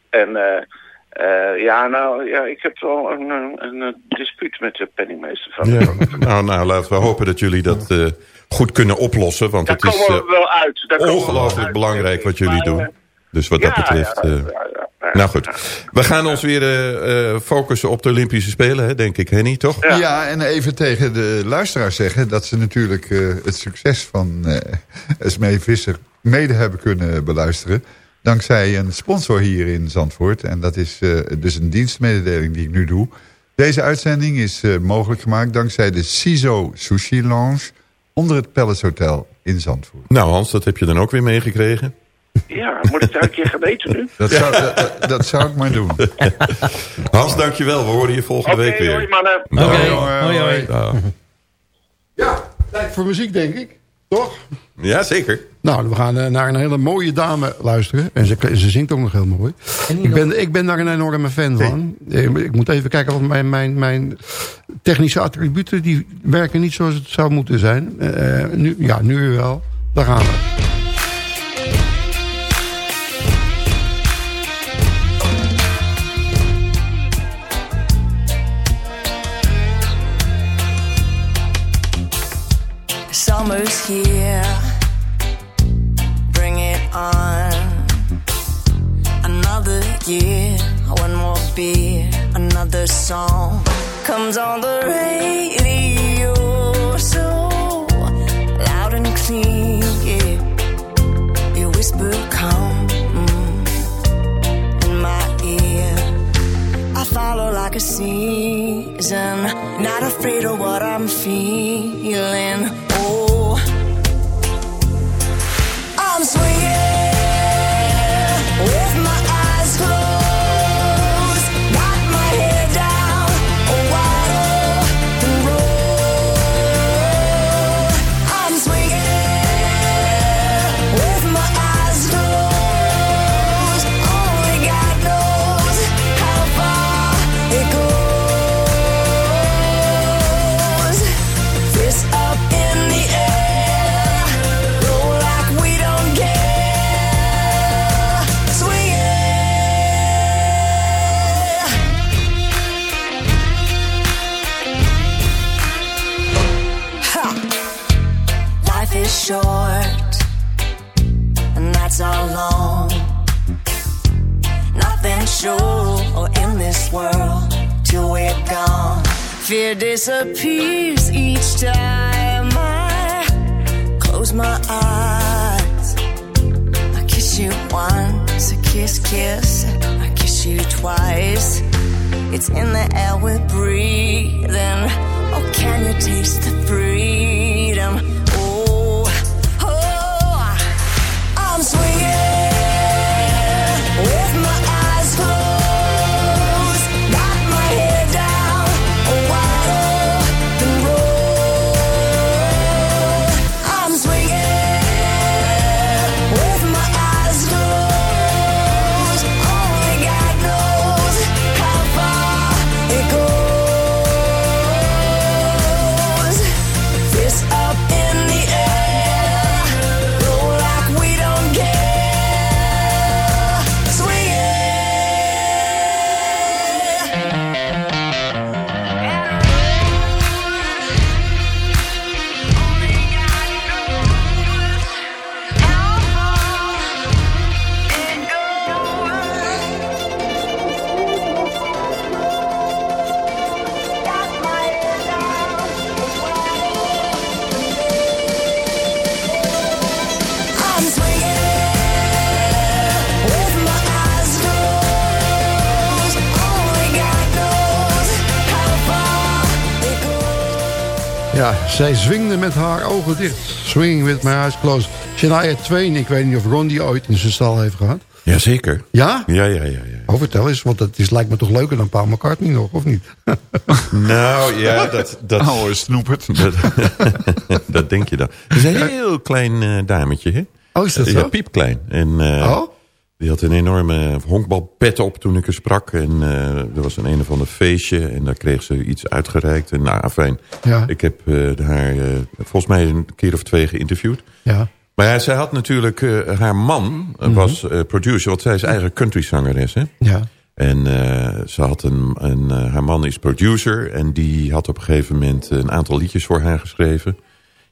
eh, en eh, eh, ja, nou, ja, ik heb wel een, een, een dispuut met de penningmeester van. Ja. nou, nou, laten we hopen dat jullie dat eh, goed kunnen oplossen. Want Daar het is eh, we wel uit. Daar komen we wel ongelooflijk uit. belangrijk wat jullie Maar, doen. eh, Dus wat dat betreft... eh, ja. Nou goed, we gaan ons weer eh, eh, focussen op de Olympische Spelen, hè, denk ik, Henny, toch? Ja. en even tegen de luisteraars zeggen... dat ze natuurlijk eh, het succes van eh Esmee Visser mede hebben kunnen beluisteren... dankzij een sponsor hier in Zandvoort. En dat is eh, dus een dienstmededeling die ik nu doe. Deze uitzending is eh, mogelijk gemaakt dankzij de CISO Sushi Lounge... onder het Palace Hotel in Zandvoort. Nou Hans, dat heb je dan ook weer meegekregen. Ja, moet ik daar een keer gaan weten nu? Dat zou, dat, dat- zou ik maar doen. Hans, dankjewel. We horen je volgende week weer. hoi mannen. Dag. Oké, jongen, hoi hoi. Ja, tijd voor muziek, denk ik. Toch? Ja, zeker. Nou, we gaan eh, naar een hele mooie dame luisteren. En ze, ze zingt ook nog heel mooi. Ik ben, ik ben daar een enorme fan van. Ik moet even kijken, want mijn, mijn, mijn technische attributen... die werken niet zoals het zou moeten zijn. Eh, nu, ja, nu weer wel. Daar gaan we. Here, bring it on. Another year, one more beer, another song comes on the radio. So loud and clean, yeah. You whisper calm mm, in my ear. I follow like a season, not afraid of what I'm feeling. Fear disappears each time I close my eyes. I kiss you once, a kiss, kiss. I kiss you twice. It's in the air we're breathing. Oh, can you taste the freedom? Zij zwingde met haar ogen dicht. Swinging with my eyes closed. Shania Twain, ik weet niet of Ron die ooit in zijn stal heeft gehad. Jazeker. Ja? Ja, ja, ja. ja. Oh, vertel eens, want het is, lijkt me toch leuker dan Paul McCartney nog, of niet? Nou, ja, dat... dat Oude snoepert. Dat, dat denk je dan. Het is een heel klein eh, dametje, hè? Oh, is dat Ja, zo? piepklein. En, eh, Oh? Die had een enorme honkbalpet op toen ik haar sprak. En eh, er was een een of ander feestje. En daar kreeg ze iets uitgereikt. En nou, fijn. Ja. Ik heb eh, haar eh, volgens mij een keer of twee geïnterviewd. Ja. Maar ja, zij had natuurlijk... haar man Mhm. was producer. Want zij is eigenlijk countryzangeres, hè? Ja. En ze had een, een, haar man is producer. En die had op een gegeven moment een aantal liedjes voor haar geschreven.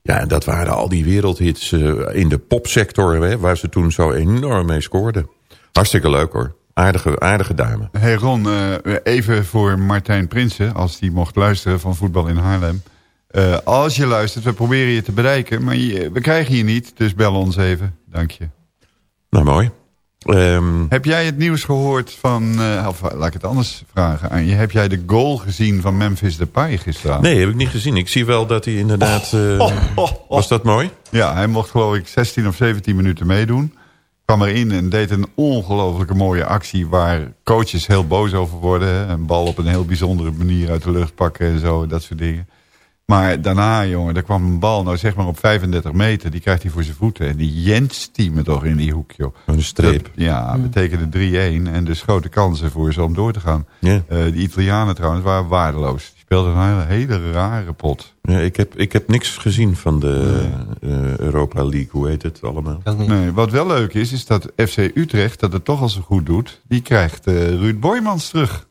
Ja, en dat waren al die wereldhits in de popsector... Hè, waar ze toen zo enorm mee scoorde. Hartstikke leuk hoor. Aardige, aardige dame. Hey Ron, eh, even voor Martijn Prinsen, als die mocht luisteren van Voetbal in Haarlem. Eh, als je luistert, we proberen je te bereiken, maar je- we krijgen je niet, dus bel ons even. Dank je. Nou, mooi. Ehm, Heb jij het nieuws gehoord van, eh, of laat ik het anders vragen aan je. Heb jij de goal gezien van Memphis Depay gisteravond? nee, heb ik niet gezien. Ik zie wel dat hij inderdaad... oh. Was dat mooi? Ja, hij mocht geloof ik 16 of 17 minuten meedoen. Kwam erin en deed een ongelofelijke mooie actie... waar coaches heel boos over worden. Hè? Een bal op een heel bijzondere manier uit de lucht pakken en zo. Dat soort dingen. Maar daarna, jongen, er kwam een bal, nou zeg maar op 35 meter. Die krijgt hij voor zijn voeten. En die jenst die me toch in die hoek, joh. Een streep. Dat, ja, betekende 3-1. En dus grote kansen voor ze om door te gaan. Eh, die Italianen trouwens waren waardeloos. Die speelden een hele, hele rare pot. Ja, ik, heb, ik heb niks gezien van de eh, Europa League. Hoe heet het allemaal? Nee, wat wel leuk is, is dat FC Utrecht, dat het toch al zo goed doet... die krijgt eh, Ruud Boymans terug.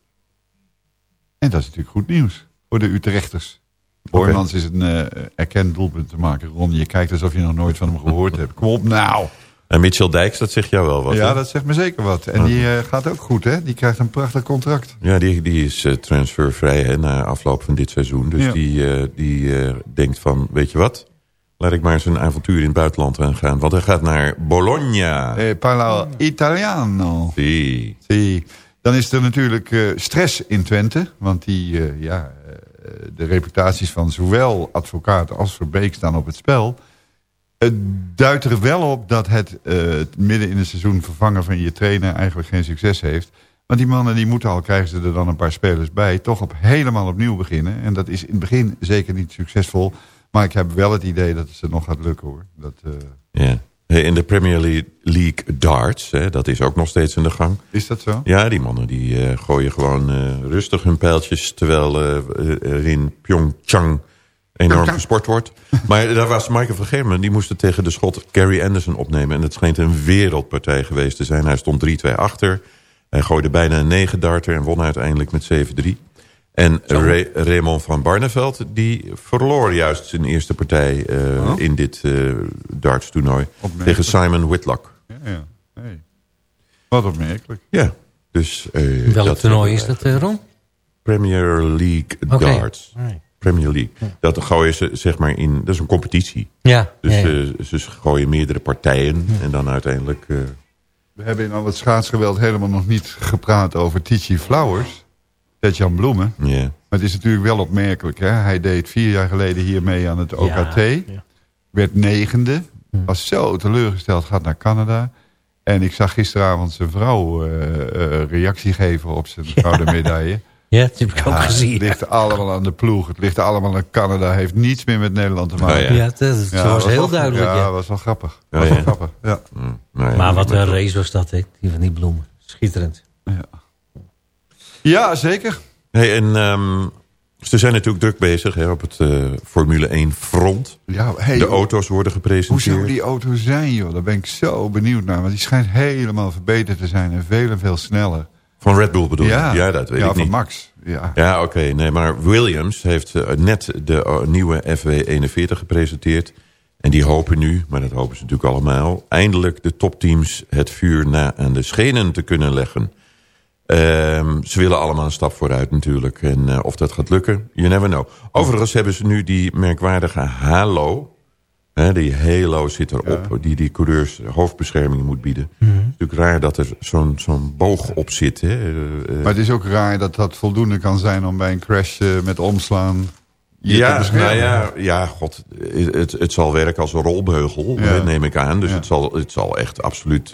En dat is natuurlijk goed nieuws voor de Utrechters. Boymans is een eh, erkend doelpunt te maken. Ron, je kijkt alsof je nog nooit van hem gehoord hebt. Kom op nou. En Mitchell Dijks, dat zegt jou wel wat. ja, dat zegt me zeker wat. En die eh, gaat ook goed, hè? Die krijgt een prachtig contract. Ja, die, die is eh, transfervrij hè, na afloop van dit seizoen. Dus Ja. die, eh, die denkt van, weet je wat? Laat ik maar eens een avontuur in het buitenland aangaan. Want hij gaat naar Bologna. Eh, parla Italiano. Sì. Dan is er natuurlijk stress in Twente. Want die, ja, de reputaties van zowel advocaten als Verbeek staan op het spel. Het duidt er wel op dat het eh, midden in het seizoen vervangen van je trainer eigenlijk geen succes heeft. Want die mannen die moeten al, krijgen ze er dan een paar spelers bij, toch op helemaal opnieuw beginnen. En dat is in het begin zeker niet succesvol. Maar ik heb wel het idee dat het ze nog gaat lukken hoor. Dat, eh. Hey, In de Premier Le- League darts, hè, dat is ook nog steeds in de gang. is dat zo? Ja, die mannen die eh, gooien gewoon rustig hun pijltjes... terwijl er in Pyeongchang enorm gesport wordt. Maar daar was Michael van Germen, die moest het tegen de schot Gary Anderson opnemen. En het schijnt een wereldpartij geweest te zijn. Hij stond 3-2 achter. Hij gooide bijna een 9 darter en won uiteindelijk met 7-3. En Ray- Raymond van Barneveld, die verloor juist zijn eerste partij eh, Oh. in dit eh darts toernooi. Opmerkelijk. Tegen Simon Whitlock. Ja, ja. Hey. Wat opmerkelijk. Ja, dus... eh, Welk dat- toernooi is dat, Ron? Premier League darts. Premier League. Dat gooien ze zeg maar in... Dat is een competitie. Ja, Dus ja, ja. eh, ze gooien meerdere partijen. En dan uiteindelijk... eh, We hebben in al het schaatsgeweld helemaal nog niet gepraat over Tichy Flowers. Ted-Jan Bloemen. Ja. Maar het is natuurlijk wel opmerkelijk. Hè? Hij deed vier jaar geleden hier mee aan het OKT. ja. Werd negende. Was zo teleurgesteld. Gaat naar Canada. En ik zag gisteravond zijn vrouw eh, reactie geven op zijn gouden medaille. Ja, dat heb ik ook gezien. Het ligt allemaal aan de ploeg. Het ligt allemaal aan Canada. Heeft niets meer met Nederland te maken. Oh, ja. Ja, dat- dat was heel wel- duidelijk, Ja, ja. dat was wel grappig. Oh, was wel grappig. Ja. nou ja, maar wat een race was dat, hè? Die van die bloemen. Schitterend. ja, zeker. Hey, en ehm, ze zijn natuurlijk druk bezig hè, op het eh, Formule 1 front. Ja, hey, de auto's worden Hoe gepresenteerd. zou die auto zijn, joh? Daar ben ik zo benieuwd naar. Want die schijnt helemaal verbeterd te zijn en veel en veel sneller. Van Red Bull bedoel je? Ja. Ja, dat weet Ja, ik van niet. Max. Ja. Ja, oké. Nee, maar Williams heeft eh, net de eh, nieuwe FW41 gepresenteerd. En die hopen nu, maar dat hopen ze natuurlijk allemaal... eindelijk de topteams het vuur na aan de schenen te kunnen leggen. Ehm, ze willen allemaal een stap vooruit natuurlijk. En eh, of dat gaat lukken, you never know. Overigens hebben ze nu die merkwaardige halo... Hè, die halo zit erop, die die coureurs hoofdbescherming moet bieden. Mhm. Het is natuurlijk raar dat er zo'n zo'n boog op zit. Hè. Eh, eh, Maar het is ook raar dat dat voldoende kan zijn om bij een crash eh, met omslaan ja, nou ja, ja, god, het, het zal werken als een rolbeugel, Ja. neem ik aan. Dus Ja. het, zal, het zal echt absoluut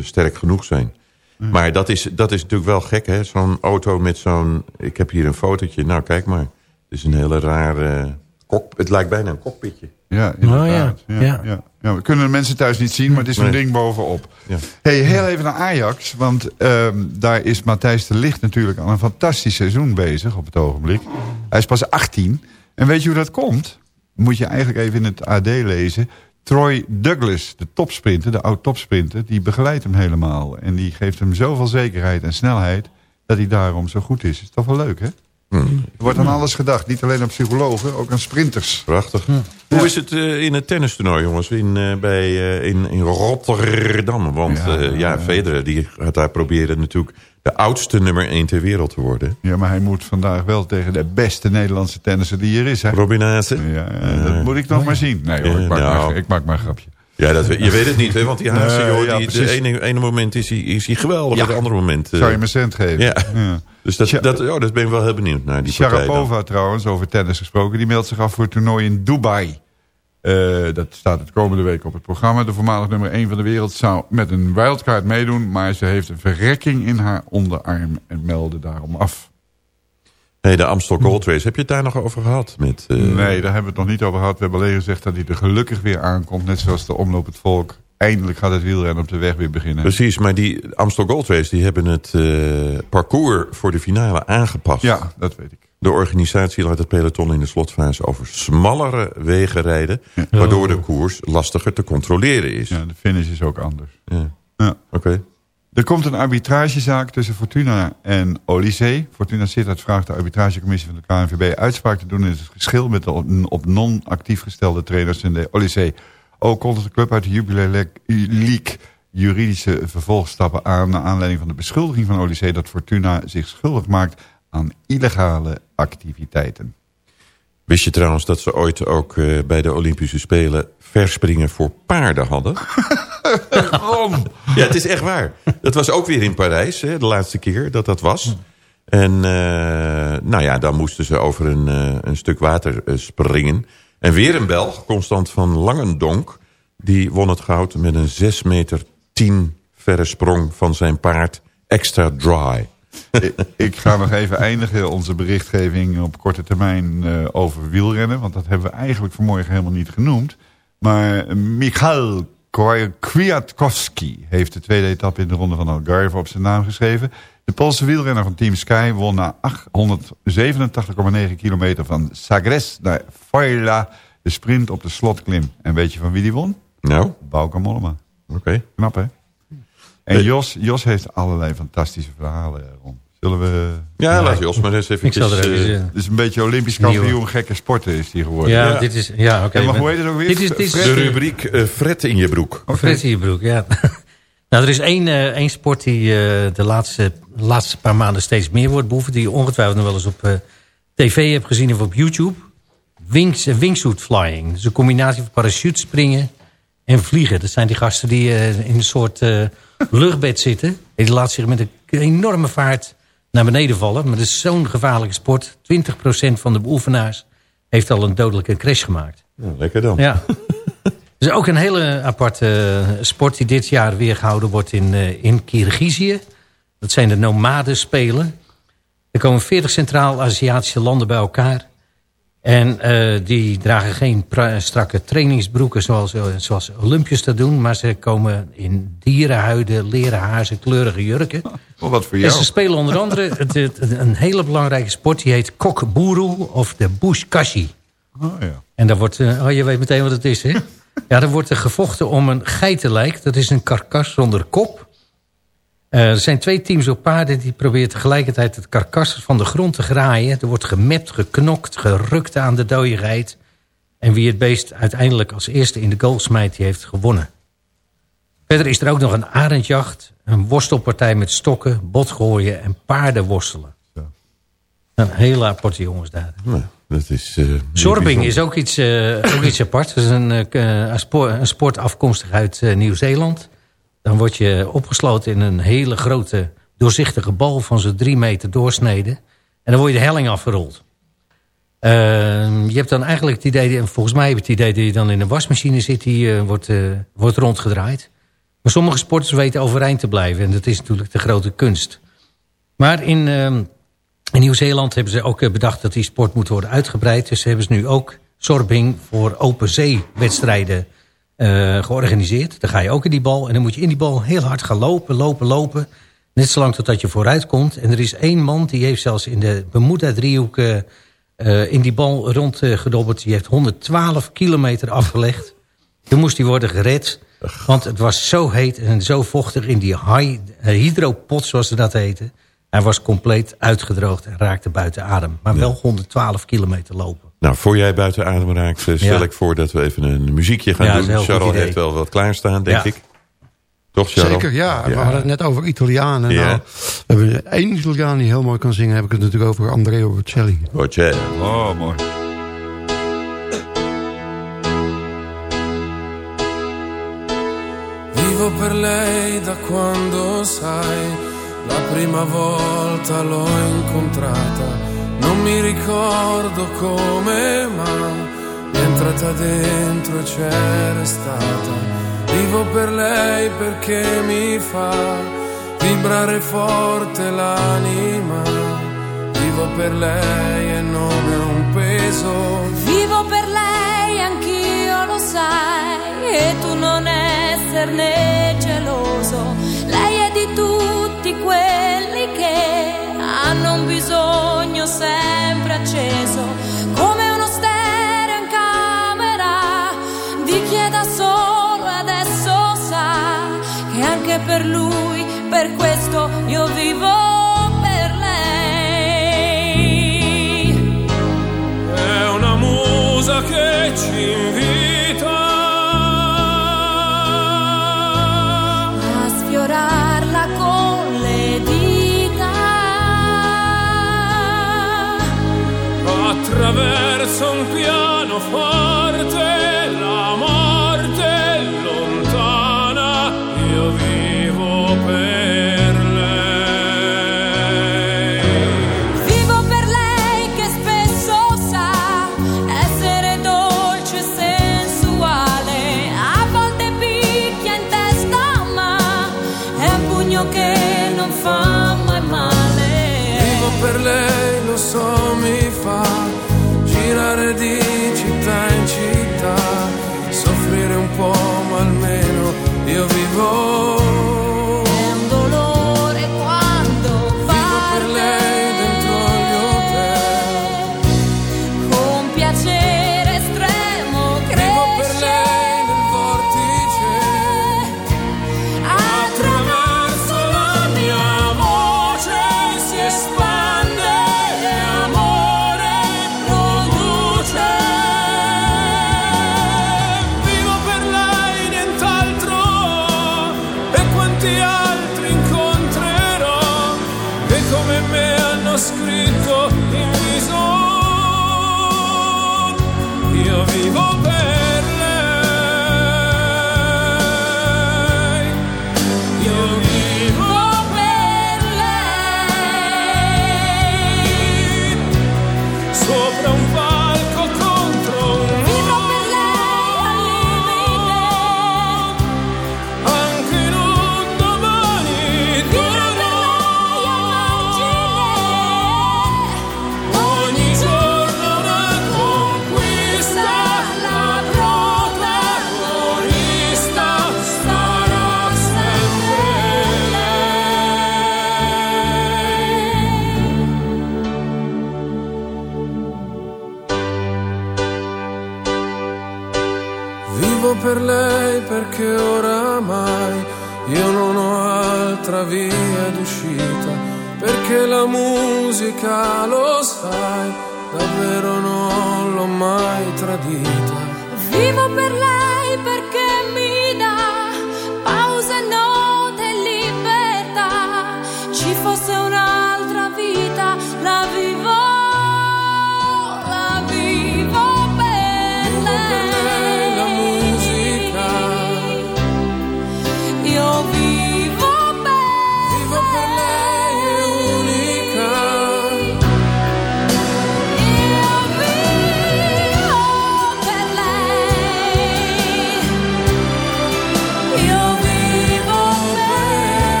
sterk genoeg zijn. Maar dat is, dat is natuurlijk wel gek, hè? Zo'n auto met zo'n... Ik heb hier een fotootje. Nou, kijk maar. Het is een hele rare... Kok, het lijkt bijna een cockpitje. Ja, inderdaad. Oh, ja. ja. Ja. Ja. Ja, we kunnen de mensen thuis niet zien, maar het is een Nee. ding bovenop. Ja. Hey, heel even naar Ajax, want ehm, daar is Matthijs de Ligt natuurlijk al een fantastisch seizoen bezig op het ogenblik. Hij is pas 18. En weet je hoe dat komt? Moet je eigenlijk even in het AD lezen. Troy Douglas, de topsprinter, de oud-topsprinter, die begeleidt hem helemaal. En die geeft hem zoveel zekerheid en snelheid dat hij daarom zo goed is. Is toch wel leuk, hè? Er wordt aan alles gedacht. Niet alleen aan psychologen, ook aan sprinters. Prachtig. Hoe is het eh, in het tennistoernooi, jongens? In, eh, bij, eh, in, in Rotterdam. Want Ja, ja, ja Federer die gaat daar proberen natuurlijk de oudste nummer 1 ter wereld te worden. Ja, maar hij moet vandaag wel tegen de beste Nederlandse tennisser die er is. Hè? Robin Haase. Ja, dat moet ik nog maar zien. Nee hoor, ik maak, nou. maar, ik maak maar een grapje. Ja, dat, je weet het niet, hè? Want die Haase, Nee, joh, ja, die, de ene, ene moment is hij, is hij geweldig, op het andere moment... eh, Zou je me cent geven? Ja. Ja. Dus dat, dat, oh, dat ben ik wel heel benieuwd naar, die. Sharapova trouwens, over tennis gesproken, die meldt zich af voor het toernooi in Dubai. Eh, dat staat het komende week op het programma. De voormalig nummer 1 van de wereld zou met een wildcard meedoen... maar ze heeft een verrekking in haar onderarm en meldde daarom af. Nee, de Amstel Gold Race, heb je het daar nog over gehad? Met, eh, Nee, daar hebben we het nog niet over gehad. We hebben alleen gezegd dat hij er gelukkig weer aankomt. Net zoals de Omloop het Volk. Eindelijk gaat het wielrennen op de weg weer beginnen. Precies, maar die Amstel Gold Race... die hebben het eh, parcours voor de finale aangepast. Ja, dat weet ik. De organisatie laat het peloton in de slotfase over smallere wegen rijden... waardoor de koers lastiger te controleren is. Ja, de finish is ook anders. Ja. Ja. Oké. Er komt een arbitragezaak tussen Fortuna en Olysee. Fortuna Sittard vraagt de arbitragecommissie van de KNVB uitspraak te doen... in het geschil met de op- non-actief gestelde trainers in de Olysee. Ook kondigt de club uit de Jubilee League juridische vervolgstappen aan... naar aanleiding van de beschuldiging van Olysee... dat Fortuna zich schuldig maakt aan illegale activiteiten. Wist je trouwens dat ze ooit ook eh, bij de Olympische Spelen... verspringen voor paarden hadden? Ja, het is echt waar. Dat was ook weer in Parijs, hè, de laatste keer dat dat was. En eh, nou ja, dan moesten ze over een, eh, een stuk water eh, springen. En weer een Belg, Constant van Langendonk... die won het goud met een 6 meter 10 verre sprong van zijn paard Extra Dry. ik, ga nog even eindigen onze berichtgeving op korte termijn eh, over wielrennen. Want dat hebben we eigenlijk vanmorgen helemaal niet genoemd. Maar Michael Kwiatkowski heeft de tweede etappe in de ronde van Algarve op zijn naam geschreven. De Poolse wielrenner van Team Sky won na 887,9 kilometer van Sagres naar Foila de sprint op de slotklim. En weet je van wie die won? Nou? Bauke Mollema. Oké. Knap hè? En Jos, Jos heeft allerlei fantastische verhalen rond. Zullen we... Ja, laat Jos maar eens. Ik zal er even eh, eh, Het is een beetje Olympisch kampioen gekke sporten is die geworden. Ja, dit is... Ja, oké. En maar hoe heet het ook weer? Dit is, dit is de rubriek eh, Fret in je broek. Fred in je broek, ja. Nou, er is één, eh, één sport die eh, de laatste, laatste paar maanden steeds meer wordt beoefend. Die je ongetwijfeld nog wel eens op eh, tv hebt gezien of op YouTube. Wings, eh, wingsuit flying. Dus een combinatie van parachutespringen en vliegen. Dat zijn die gasten die eh, in een soort eh, luchtbed zitten. En die laten zich met een enorme vaart naar beneden vallen. Maar dat is zo'n gevaarlijke sport. 20% van de beoefenaars heeft al een dodelijke crash gemaakt. Lekker dan. Ja. Is ook een hele aparte eh, sport die dit jaar weer gehouden wordt in, eh, in Kirgizië. Dat zijn de nomadenspelen. Er komen 40 Centraal-Aziatische landen bij elkaar. En eh, die dragen geen strakke trainingsbroeken zoals, eh, zoals Olympiërs dat doen. Maar ze komen in dierenhuiden, leren haarzen, kleurige jurken. Oh, wat voor En jou. ze spelen onder andere het, het- een hele belangrijke sport. Die heet kokboeru of de bushkashi. Oh, ja. En daar wordt, eh, oh, je weet meteen wat het is, hè? Ja, er wordt er gevochten om een geitenlijk. Dat is een karkas zonder kop. Eh, er zijn twee teams op paarden die proberen tegelijkertijd het karkas van de grond te graaien. Er wordt gemept, geknokt, gerukt aan de dode geit. En wie het beest uiteindelijk als eerste in de goal smijt, die heeft gewonnen. Verder is er ook nog een arendjacht, een worstelpartij met stokken, botgooien en paardenworstelen. Een hele aparte jongens daar. Nou, dat is... eh, bijzonder. is ook iets, eh, ook iets apart. Dat is een, k- een, sport, een sport afkomstig uit Nieuw-Zeeland. Dan word je opgesloten in een hele grote doorzichtige bal van zo'n drie meter doorsneden. En dan word je de helling afgerold. Ehm, je hebt dan eigenlijk het idee, en volgens mij heb het idee dat je dan in een wasmachine zit die eh, wordt, eh, wordt rondgedraaid. Maar sommige sporters weten overeind te blijven en dat is natuurlijk de grote kunst. Maar in, ehm, in Nieuw-Zeeland hebben ze ook eh, bedacht dat die sport moet worden uitgebreid. Dus hebben ze nu ook sorbing voor open zee wedstrijden eh, georganiseerd. Dan ga je ook in die bal en dan moet je in die bal heel hard gaan lopen, lopen, lopen. Net zolang totdat je vooruit komt. En er is één man die heeft zelfs in de Bermuda-driehoek eh, eh, in die bal rondgedobberd. die heeft 112 kilometer afgelegd. Toen moest hij worden gered. Want het was zo heet en zo vochtig in die eh, hydropot, zoals ze dat heten. Hij was compleet uitgedroogd en raakte buiten adem. Maar wel 112 kilometer lopen. Nou, voor jij buiten adem raakt, eh, stel Ja. ik voor dat we even een muziekje gaan Ja, doen. Charles heeft wel wat klaarstaan, denk Ja. ik. Toch, Charles? Zeker, ja. We hadden het net over Italianen. Ja. Nou, we hebben één Italiaan die heel mooi kan zingen. heb ik het natuurlijk over Andrea Bocelli. Bocelli. Oh, mooi. Vivo per lei da quando sai, la prima volta l'ho incontrata, non mi ricordo come, ma è entrata dentro e c'era stata. Vivo per lei perché mi fa vibrare forte l'anima. Vivo per lei e non è un peso. Vivo per lei, anch'io lo sai, e tu non esserne geloso. Lei è di tutti quelli che hanno un bisogno sempre acceso, come uno stereo in camera di chi è da solo adesso sa che anche per lui, per questo io vivo attraverso un piano Vivo per lei perché oramai io non ho altra via d'uscita, perché la musica, lo sai, davvero non l'ho mai tradita. Vivo per lei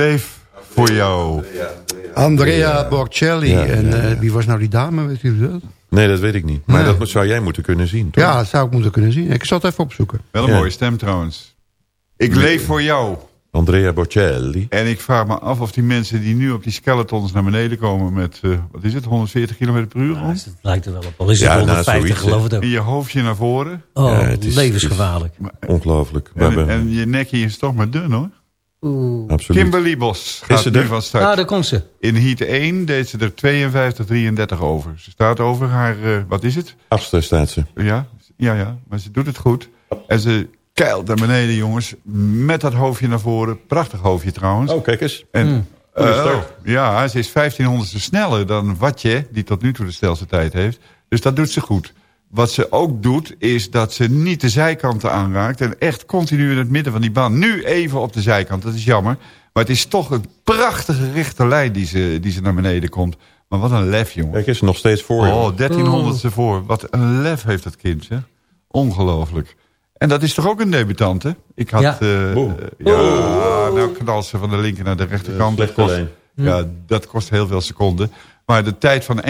Ik leef voor jou. Andrea Borcelli. Ja, en ja, eh, wie was nou die dame, weet u dat? Nee, dat weet ik niet. Maar Nee. dat zou jij moeten kunnen zien, toch? Ja, dat zou ik moeten kunnen zien. Ik zal het even opzoeken. Wel een Ja. mooie stem trouwens. Ik leef voor jou. Andrea Bocelli. En ik vraag me af of die mensen die nu op die skeletons naar beneden komen met, eh, wat is het, 140 km per uur? rond? Het lijkt er wel op. Al is het Ja, nou, 150, zoiets, geloof het ook. En je hoofdje naar voren. Oh, Ja, het is- levensgevaarlijk. Ongelooflijk. En, en je nekje is toch maar dun hoor. Oeh. Absoluut. Kimberly Bos Is gaat ze nu er? van start. Ah, daar komt ze. In heat 1 deed ze er 52-33 over. Ze staat over haar, eh, wat is het? Achtste staat ze. Ja, ja, ja, maar ze doet het goed. En ze keilt naar beneden, jongens. Met dat hoofdje naar voren. Prachtig hoofdje trouwens. Oh, kijk eens. En, Hmm. Eh, ja, ze is 1500ste sneller dan Watje, die tot nu toe de snelste tijd heeft. Dus dat doet ze goed. Wat ze ook doet, is dat ze niet de zijkanten aanraakt... en echt continu in het midden van die baan. Nu even op de zijkant, dat is jammer. Maar het is toch een prachtige rechte lijn die ze, die ze naar beneden komt. Maar wat een lef, jongen. Kijk eens, nog steeds voor je. Oh, 1300ste voor. Wat een lef heeft dat kind, hè? Ongelooflijk. En dat is toch ook een debutant, hè? Ik had... Ja. eh, eh, ja, nou knalt ze van de linker naar de rechterkant. Dat kost, ja, dat kost heel veel seconden. Maar de tijd van 1.33.27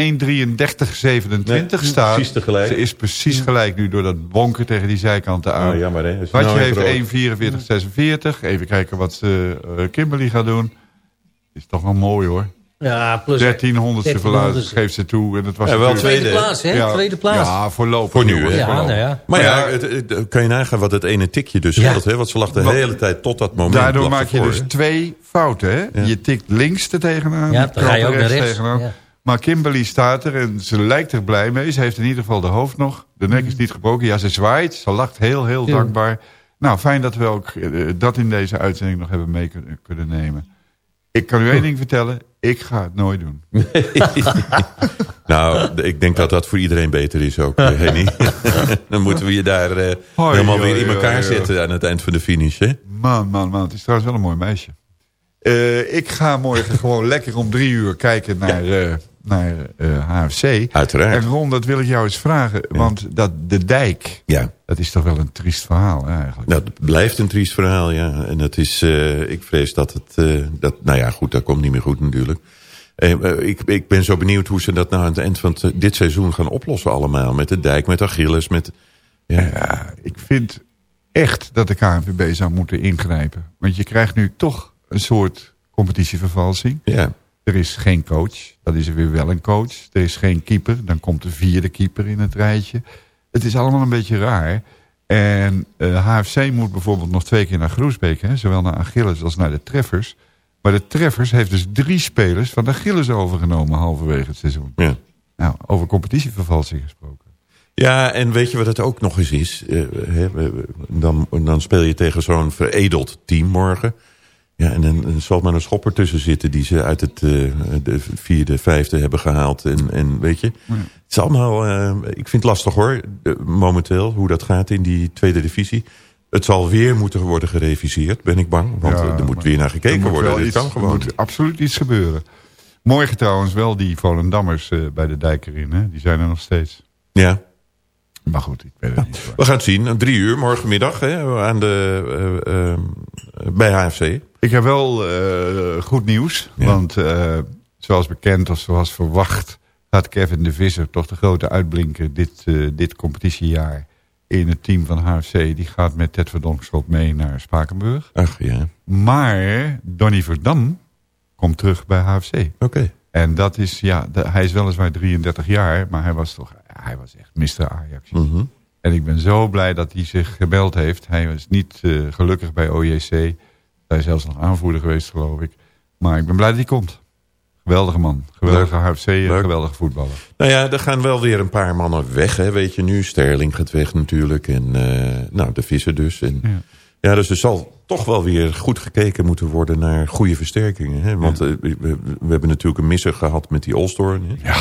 Nee, staat... precies tegelijk. Ze is precies gelijk nu door dat bonken tegen die zijkanten aan. Oh, jammer, hè? Is Wat je nou heeft even 1.44.46. Even kijken wat ze, eh, Kimberly gaat doen. Is toch wel mooi, hoor. Ja, plus 1300ste verluid geeft ze toe. En dat was Ja, wel Tweede plaats, hè? Tweede plaats. Ja, voorlopig. Voor nu, hè? Ja, nou ja. Maar ja, ja, het, het- kan je nagaan wat het ene tikje dus Ja. hè? Want ze lag de Wat- hele tijd tot dat moment. Daardoor maak je dus hè? twee fouten. Hè? Ja. Je tikt links er tegenaan. Ja, je dan ga je ook naar rechts. tegenaan. Maar Kimberly staat er en ze lijkt er blij mee. Ze heeft in ieder geval de hoofd nog. De nek is niet gebroken. Ja, ze zwaait. Ze lacht heel, heel Ja. dankbaar. Nou, fijn dat we ook eh, dat in deze uitzending nog hebben mee kunnen, kunnen nemen. Ik kan u één ding vertellen. Ik ga het nooit doen. Nou, ik denk dat dat voor iedereen beter is ook, eh, Henny. Dan moeten we je daar eh, Hoi, helemaal hoi, weer in elkaar hoi. zetten aan het eind van de finish, hè? Man, man, man. Het is trouwens wel een mooi meisje. Eh, ik ga morgen gewoon lekker om drie uur kijken naar, eh, naar eh, HFC. Uiteraard. En Ron, dat wil ik jou eens vragen. Want dat, de dijk, Ja. dat is toch wel een triest verhaal eigenlijk. Nou, het blijft een triest verhaal, ja. En het is, eh, ik vrees dat het, eh, dat, nou ja, goed, dat komt niet meer goed natuurlijk. Eh, eh, ik, ik ben zo benieuwd hoe ze dat nou aan het eind van het- dit seizoen gaan oplossen allemaal. Met de dijk, met Achilles, met... Ja, Ja, ik vind echt dat de KNVB zou moeten ingrijpen. Want je krijgt nu toch een soort competitievervalsing. ja. Er is geen coach, dan is er weer wel een coach. Er is geen keeper, dan komt de vierde keeper in het rijtje. Het is allemaal een beetje raar. En eh, HFC moet bijvoorbeeld nog twee keer naar Groesbeek. Hè? Zowel naar Achilles als naar de Treffers. Maar de Treffers heeft dus drie spelers van de Achilles overgenomen halverwege het seizoen. ja. Nou, over competitievervalsing gesproken. Ja, en weet je wat het ook nog eens is? Eh, hè, dan, dan speel je tegen zo'n veredeld team morgen. Ja, en dan, zal maar een schopper tussen zitten... die ze uit het eh, de vierde, vijfde hebben gehaald. En, en weet je, het is allemaal... eh, ik vind het lastig hoor, eh, momenteel, hoe dat gaat in die tweede divisie. Het zal weer moeten worden gereviseerd, ben ik bang. Want Ja, er moet weer naar gekeken worden. wel Dit iets- kan Er moet absoluut iets gebeuren. Morgen trouwens wel die Volendammers bij de dijk erin. Hè? Die zijn er nog steeds. Ja, Maar goed, ik weet het niet. we gaan het zien. Drie uur morgenmiddag hè, aan de, eh, eh, bij HFC. Ik heb wel eh, goed nieuws. Ja. Want zoals bekend of zoals verwacht... gaat Kevin de Visser toch de grote uitblinken dit, dit competitiejaar. in het team van HFC... die gaat met Ted Verdonkschot mee naar Spakenburg. Ach ja. Maar Donny Verdam komt terug bij HFC. Oké. En dat is, ja, hij is weliswaar 33 jaar... maar hij was toch, hij was echt Mr. Ajax. Mhm. En ik ben zo blij dat hij zich gebeld heeft. Hij was niet eh, gelukkig bij OJC. Hij is zelfs nog aanvoerder geweest, geloof ik. Maar ik ben blij dat hij komt. Geweldige man. Geweldige HFC geweldige voetballer. Nou ja, er gaan wel weer een paar mannen weg, hè, weet je nu. Sterling gaat weg natuurlijk. En eh, nou, de vissen dus. En, ja. dus er zal toch wel weer goed gekeken moeten worden naar goede versterkingen. Hè? Want eh, we, we- we hebben natuurlijk een misser gehad met die Olstorn. Ja.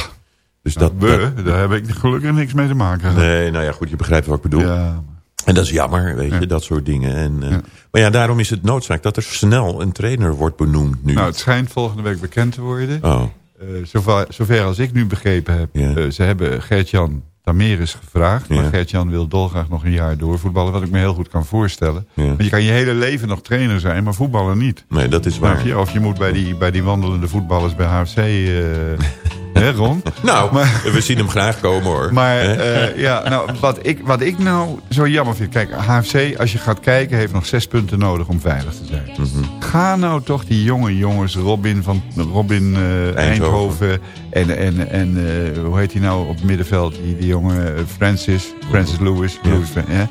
Dus Nou, dat, we, dat- daar heb ik gelukkig niks mee te maken. Nee, nou ja, goed, je begrijpt wat ik bedoel. Ja. En dat is jammer, weet je, dat soort dingen. En, eh, Maar ja, daarom is het noodzaak dat er snel een trainer wordt benoemd nu. Nou, het schijnt volgende week bekend te worden. Oh. Eh, zover, zover als ik nu begrepen heb, eh, ze hebben Gert-Jan Tameris gevraagd. Maar Ja. Gert-Jan wil dolgraag nog een jaar doorvoetballen. Wat ik me heel goed kan voorstellen. Want je kan je hele leven nog trainer zijn, maar voetballen niet. Nee, dat is waar. je? Of je moet bij die, bij die wandelende voetballers bij HFC... hè, Ron? Nou, we zien hem graag komen hoor. Maar eh, ja, nou, wat, ik, wat ik nou zo jammer vind... Kijk, HFC, als je gaat kijken, heeft nog zes punten nodig om veilig te zijn. Mhm. Ga nou toch die jonge jongens, Robin van Robin eh, Eindhoven... en, en, en eh, hoe heet hij nou op het middenveld, die, die jongen eh, Francis, Francis Lewis. Lewis Fran- ja.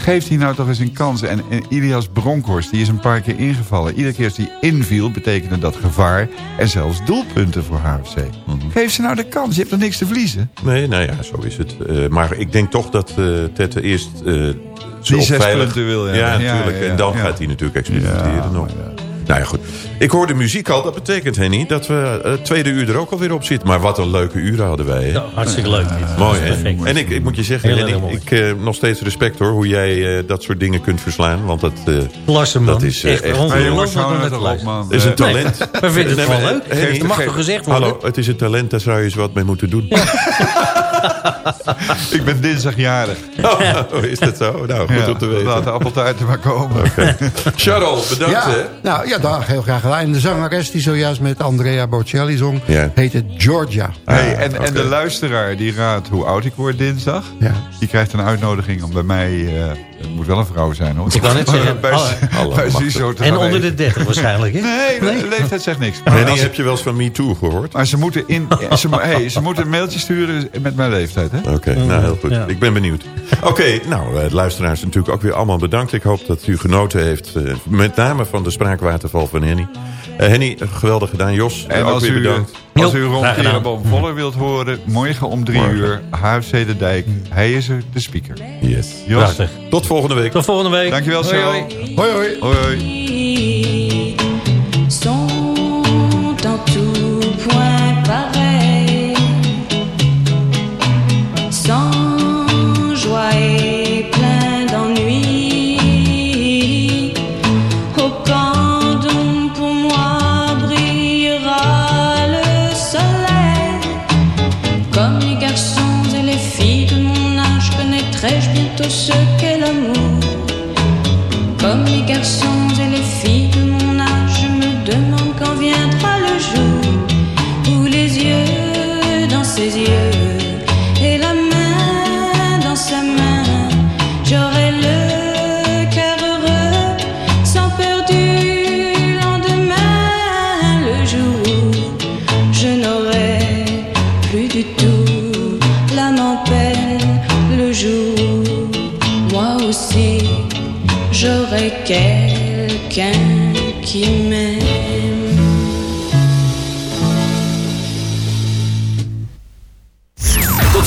Geef die nou toch eens een kans. En, en Ilias Bronkhorst, die is een paar keer ingevallen. Iedere keer als die inviel, betekende dat gevaar... en zelfs doelpunten voor HFC. Mhm. Geef ze nou de kans, je hebt er niks te verliezen. Nee, nou ja, zo is het. Eh, maar ik denk toch dat eh Tette eerst... zo Die zes veilig- punten wil, ja. Ja, natuurlijk. ja, ja. en dan gaat hij natuurlijk experimenteren nog. Nou ja, goed. Ik hoorde muziek al. Dat betekent, Henny, dat we het tweede uur er ook alweer op zitten. Maar wat een leuke uren hadden wij. Hè? Ja, hartstikke leuk dit. Mooi, hè? En ik, ik moet je zeggen, Henny, ik eh, nog steeds respect hoor... hoe jij eh, dat soort dingen kunt verslaan. Want dat, eh, Klasse, man. dat is eh, Echt echt... eh. Het is een Nee, talent. we vinden het maar, leuk. Henny, Dat mag toch gezegd worden? Hallo, het is een talent, daar zou je eens wat mee moeten doen. Ik ben dinsdag jarig. Oh, is dat zo? Nou, goed om te weten. Laat de appeltaarten maar komen. Charles, bedankt hè. Nou ja, dag, heel graag gedaan. En de zangeres die zojuist met Andrea Bocelli zong, Ja. heet het Georgia. Hey, en, en de luisteraar die raadt hoe oud ik word dinsdag... Ja. die krijgt een uitnodiging om bij mij... eh, het moet wel een vrouw zijn hoor. Ik wou net zeggen, bij, alle- bij Ziezo te En onder de eten. 30 waarschijnlijk, hè? Nee, de leeftijd zegt niks. Henny, als- heb je wel eens van Me Too gehoord? maar ze moeten, in, ze, hey, ze moeten een mailtje sturen met mijn leeftijd. Hè? Oké, nou heel goed. Ik ben benieuwd. Oké, nou, eh, luisteraars natuurlijk ook weer allemaal bedankt. Ik hoop dat u genoten heeft, eh, met name van de spraakwaterval van Henny. Eh, Henny, geweldig gedaan. Jos, En ook weer u, bedankt. als u Ron. Kierenboom voller wilt horen... morgen om drie Morgen. uur, HFC De Dijk. Hij is er, de speaker. Yes. Jos. Prachtig. Tot volgende week. Tot volgende week. Dankjewel, Hoi, Charles. hoi. Hoi, hoi. hoi, hoi. Yeux et la main dans sa main, j'aurai le cœur heureux sans peur du lendemain. Le jour je n'aurai plus du tout l'âme en peine, le jour moi aussi j'aurai quelqu'un qui.